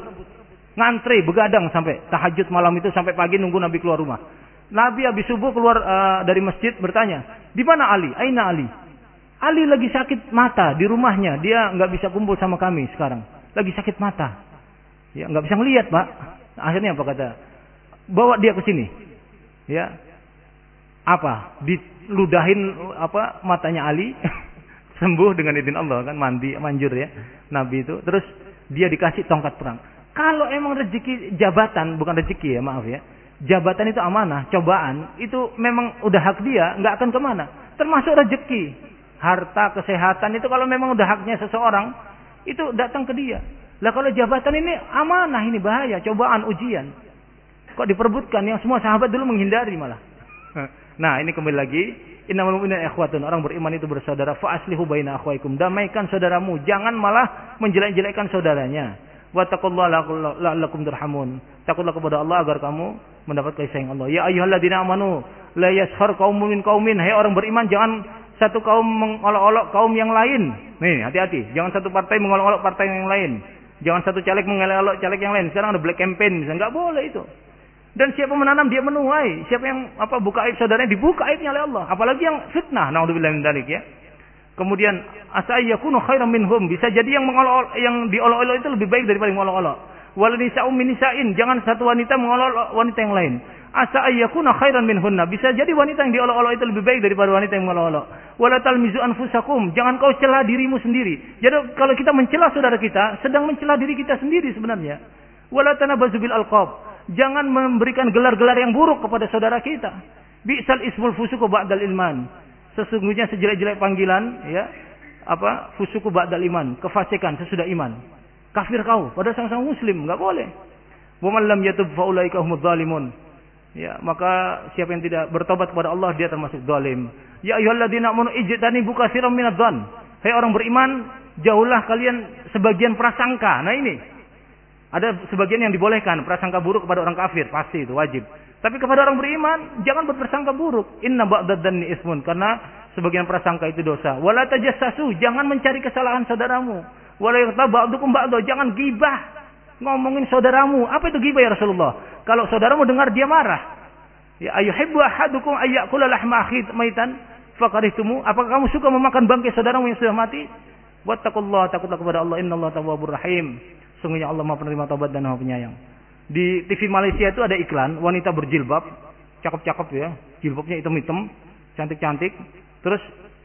Speaker 1: Ngantri, begadang sampai tahajud malam itu sampai pagi nunggu Nabi keluar rumah. Nabi habis subuh keluar uh, dari masjid bertanya, di mana Ali? Aina Ali? Ali lagi sakit mata di rumahnya. Dia nggak bisa kumpul sama kami sekarang. Lagi sakit mata. Ya, nggak bisa ngelihat, Pak. Akhirnya apa kata? Bawa dia ke sini. Ya. Apa? Diludahin apa matanya Ali sembuh dengan izin Allah kan mandi manjur ya Nabi itu. Terus dia dikasih tongkat perang. Kalau emang rezeki jabatan bukan rezeki ya maaf ya. Jabatan itu amanah, cobaan itu memang udah hak dia, nggak akan ke mana. Termasuk rezeki, harta, kesehatan itu kalau memang udah haknya seseorang, itu datang ke dia. Lah kalau jabatan ini amanah ini bahaya, cobaan, ujian. Kok diperbutkan yang semua sahabat dulu menghindari malah. Nah, ini kembali lagi, innamal mu'minuna ikhwatun. Orang beriman itu bersaudara, fa aslihu baina akhwaikum. Damaikan saudaramu, jangan malah menjelek-jelekkan saudaranya. Wattaqullaha la'allakum turhamun. Takutlah kepada Allah agar kamu mendapat kasih sayang Allah. Ya ayyuhalladzina amanu la yaskhar qaumun min qaumin. Hai orang beriman, jangan satu kaum mengolok-olok kaum yang lain. Nih, hati-hati. Jangan satu partai mengolok-olok partai yang lain. Jangan satu caleg mengelak caleg yang lain. Sekarang ada black campaign, misalnya nggak boleh itu. Dan siapa menanam dia menuai. Siapa yang apa buka aib saudaranya dibuka aibnya oleh Allah. Apalagi yang fitnah. Naudzubillah min dalik ya. Kemudian asa yakunu khairan minhum. Bisa jadi yang mengolok yang diolok-olok itu lebih baik daripada yang mengolok-olok. Wal nisa'u min nisa'in. Jangan satu wanita mengolok wanita yang lain. Asa ayyakuna khairan minhunna. Bisa jadi wanita yang diolok-olok itu lebih baik daripada wanita yang mengolok-olok. Wala talmizu anfusakum. Jangan kau celah dirimu sendiri. Jadi kalau kita mencela saudara kita, sedang mencela diri kita sendiri sebenarnya. Wala tanabazu bil alqab. Jangan memberikan gelar-gelar yang buruk kepada saudara kita. Bi'sal ismul fusuku ba'dal ilman. Sesungguhnya sejelek-jelek panggilan ya apa fusuku ba'dal iman, kefasikan sesudah iman. Kafir kau, pada sang-sang muslim, enggak boleh. Wa man lam yatub fa ulaika zalimun. Ya, maka siapa yang tidak bertobat kepada Allah dia termasuk zalim. Ya ayyuhalladzina amanu ijtanibu katsiran minadh-dhann. Hai orang beriman, jauhlah kalian sebagian prasangka. Nah ini. Ada sebagian yang dibolehkan prasangka buruk kepada orang kafir, pasti itu wajib. Tapi kepada orang beriman jangan berprasangka buruk. Inna ba'dad dhanni ismun karena sebagian prasangka itu dosa. Wala tajassasu, jangan mencari kesalahan saudaramu. Wala yaghtab ba'dukum ba'dha, jangan gibah. Ngomongin saudaramu. Apa itu gibah ya Rasulullah? Kalau saudaramu dengar dia marah. Ya ayuhibbu ahadukum ayyakula lahma akhid maitan fakarihtumu. Apakah kamu suka memakan bangkai saudaramu yang sudah mati? Wattaqullah, takutlah kepada Allah. Innallaha tawwabur rahim. Sungguhnya Allah Maha penerima taubat dan Maha penyayang. Di TV Malaysia itu ada iklan wanita berjilbab, cakep-cakep ya, jilbabnya hitam-hitam, cantik-cantik. Terus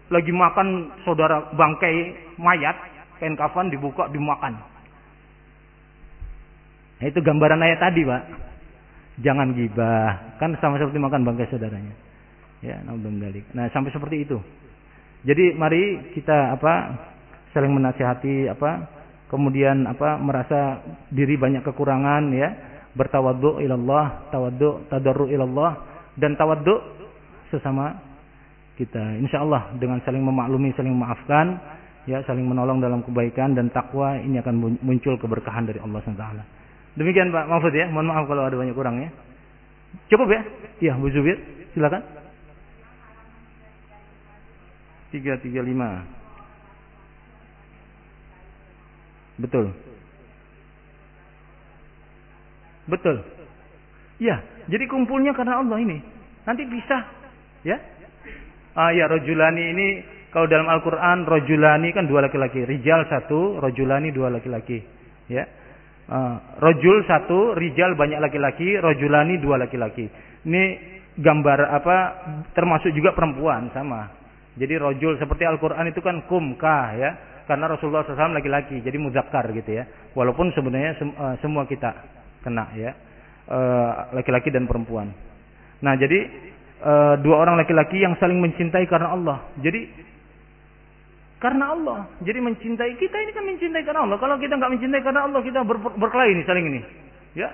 Speaker 1: lagi makan saudara bangkai mayat, kain kafan dibuka dimakan. Nah, itu gambaran ayat tadi, Pak. Jangan gibah, kan sama seperti makan bangkai saudaranya. Ya, Nah, sampai seperti itu. Jadi mari kita apa saling menasihati apa kemudian apa merasa diri banyak kekurangan ya bertawaddu ilallah tawaddu tadarru ilallah dan tawaddu sesama kita insyaallah dengan saling memaklumi saling memaafkan ya saling menolong dalam kebaikan dan takwa ini akan muncul keberkahan dari Allah SWT Demikian Pak Mahfud ya. Mohon maaf kalau ada banyak kurang ya. Cukup ya? Iya, Bu Zubir. Silakan. 335. Betul. Betul. Ya, jadi kumpulnya karena Allah ini. Nanti bisa, ya. Ah ya, rojulani ini kalau dalam Al-Qur'an rojulani kan dua laki-laki, rijal satu, rojulani dua laki-laki, ya. Uh, rojul satu, rijal banyak laki-laki, rojulani dua laki-laki. Ini gambar apa? Termasuk juga perempuan sama. Jadi rojul seperti Al-Quran itu kan kum ka ya. Karena Rasulullah SAW laki-laki, jadi muzakkar gitu ya. Walaupun sebenarnya uh, semua kita kena ya, laki-laki uh, dan perempuan. Nah jadi uh, dua orang laki-laki yang saling mencintai karena Allah. Jadi karena Allah. Jadi mencintai kita ini kan mencintai karena Allah. Kalau kita nggak mencintai karena Allah, kita ber berkelahi nih saling ini. Ya.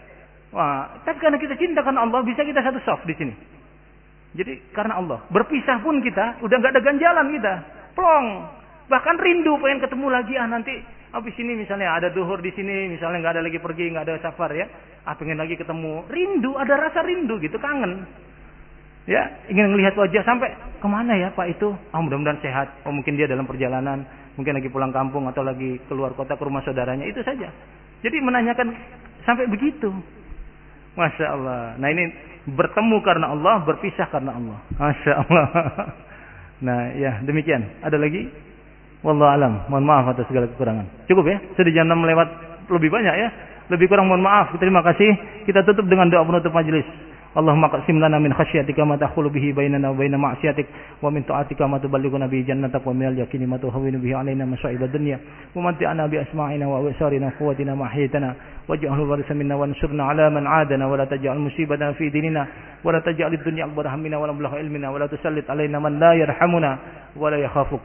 Speaker 1: Wah, tapi karena kita cinta karena Allah, bisa kita satu soft di sini. Jadi karena Allah. Berpisah pun kita, udah nggak ada ganjalan kita. Plong. Bahkan rindu pengen ketemu lagi ah nanti habis ini misalnya ada duhur di sini misalnya nggak ada lagi pergi nggak ada safar ya. Ah pengen lagi ketemu. Rindu ada rasa rindu gitu kangen. Ya ingin melihat wajah sampai ke mana ya pak itu? Ah mudah-mudahan sehat. Oh mungkin dia dalam perjalanan mungkin lagi pulang kampung atau lagi keluar kota ke rumah saudaranya. Itu saja. Jadi menanyakan sampai begitu. Masya Allah. Nah ini bertemu karena Allah berpisah karena Allah. Masya Allah. Nah ya demikian. Ada lagi Wallahu alam. Mohon maaf atas segala kekurangan. Cukup ya? Sudah jam 6 lewat lebih banyak ya. Lebih kurang mohon maaf. Terima kasih. Kita tutup dengan doa penutup majelis. Allahumma qasim lana min khasyatika ma tahulu bihi bainana wa baina ma'siyatik wa min ta'atika ma tuballighuna bihi jannatak wa min al-yaqini ma tuhawwinu bihi alaina masa'ib ad-dunya wa matti'na bi asma'ina wa absarina quwwatina ma ahyaytana waj'alhu waritha minna wansurna 'ala man 'adana wa la taj'al musibatana fi dinina wa la taj'al ad-dunya akbar hammina wa la mablagha ilmina wa la tusallit 'alaina man la yarhamuna wa la yakhafuk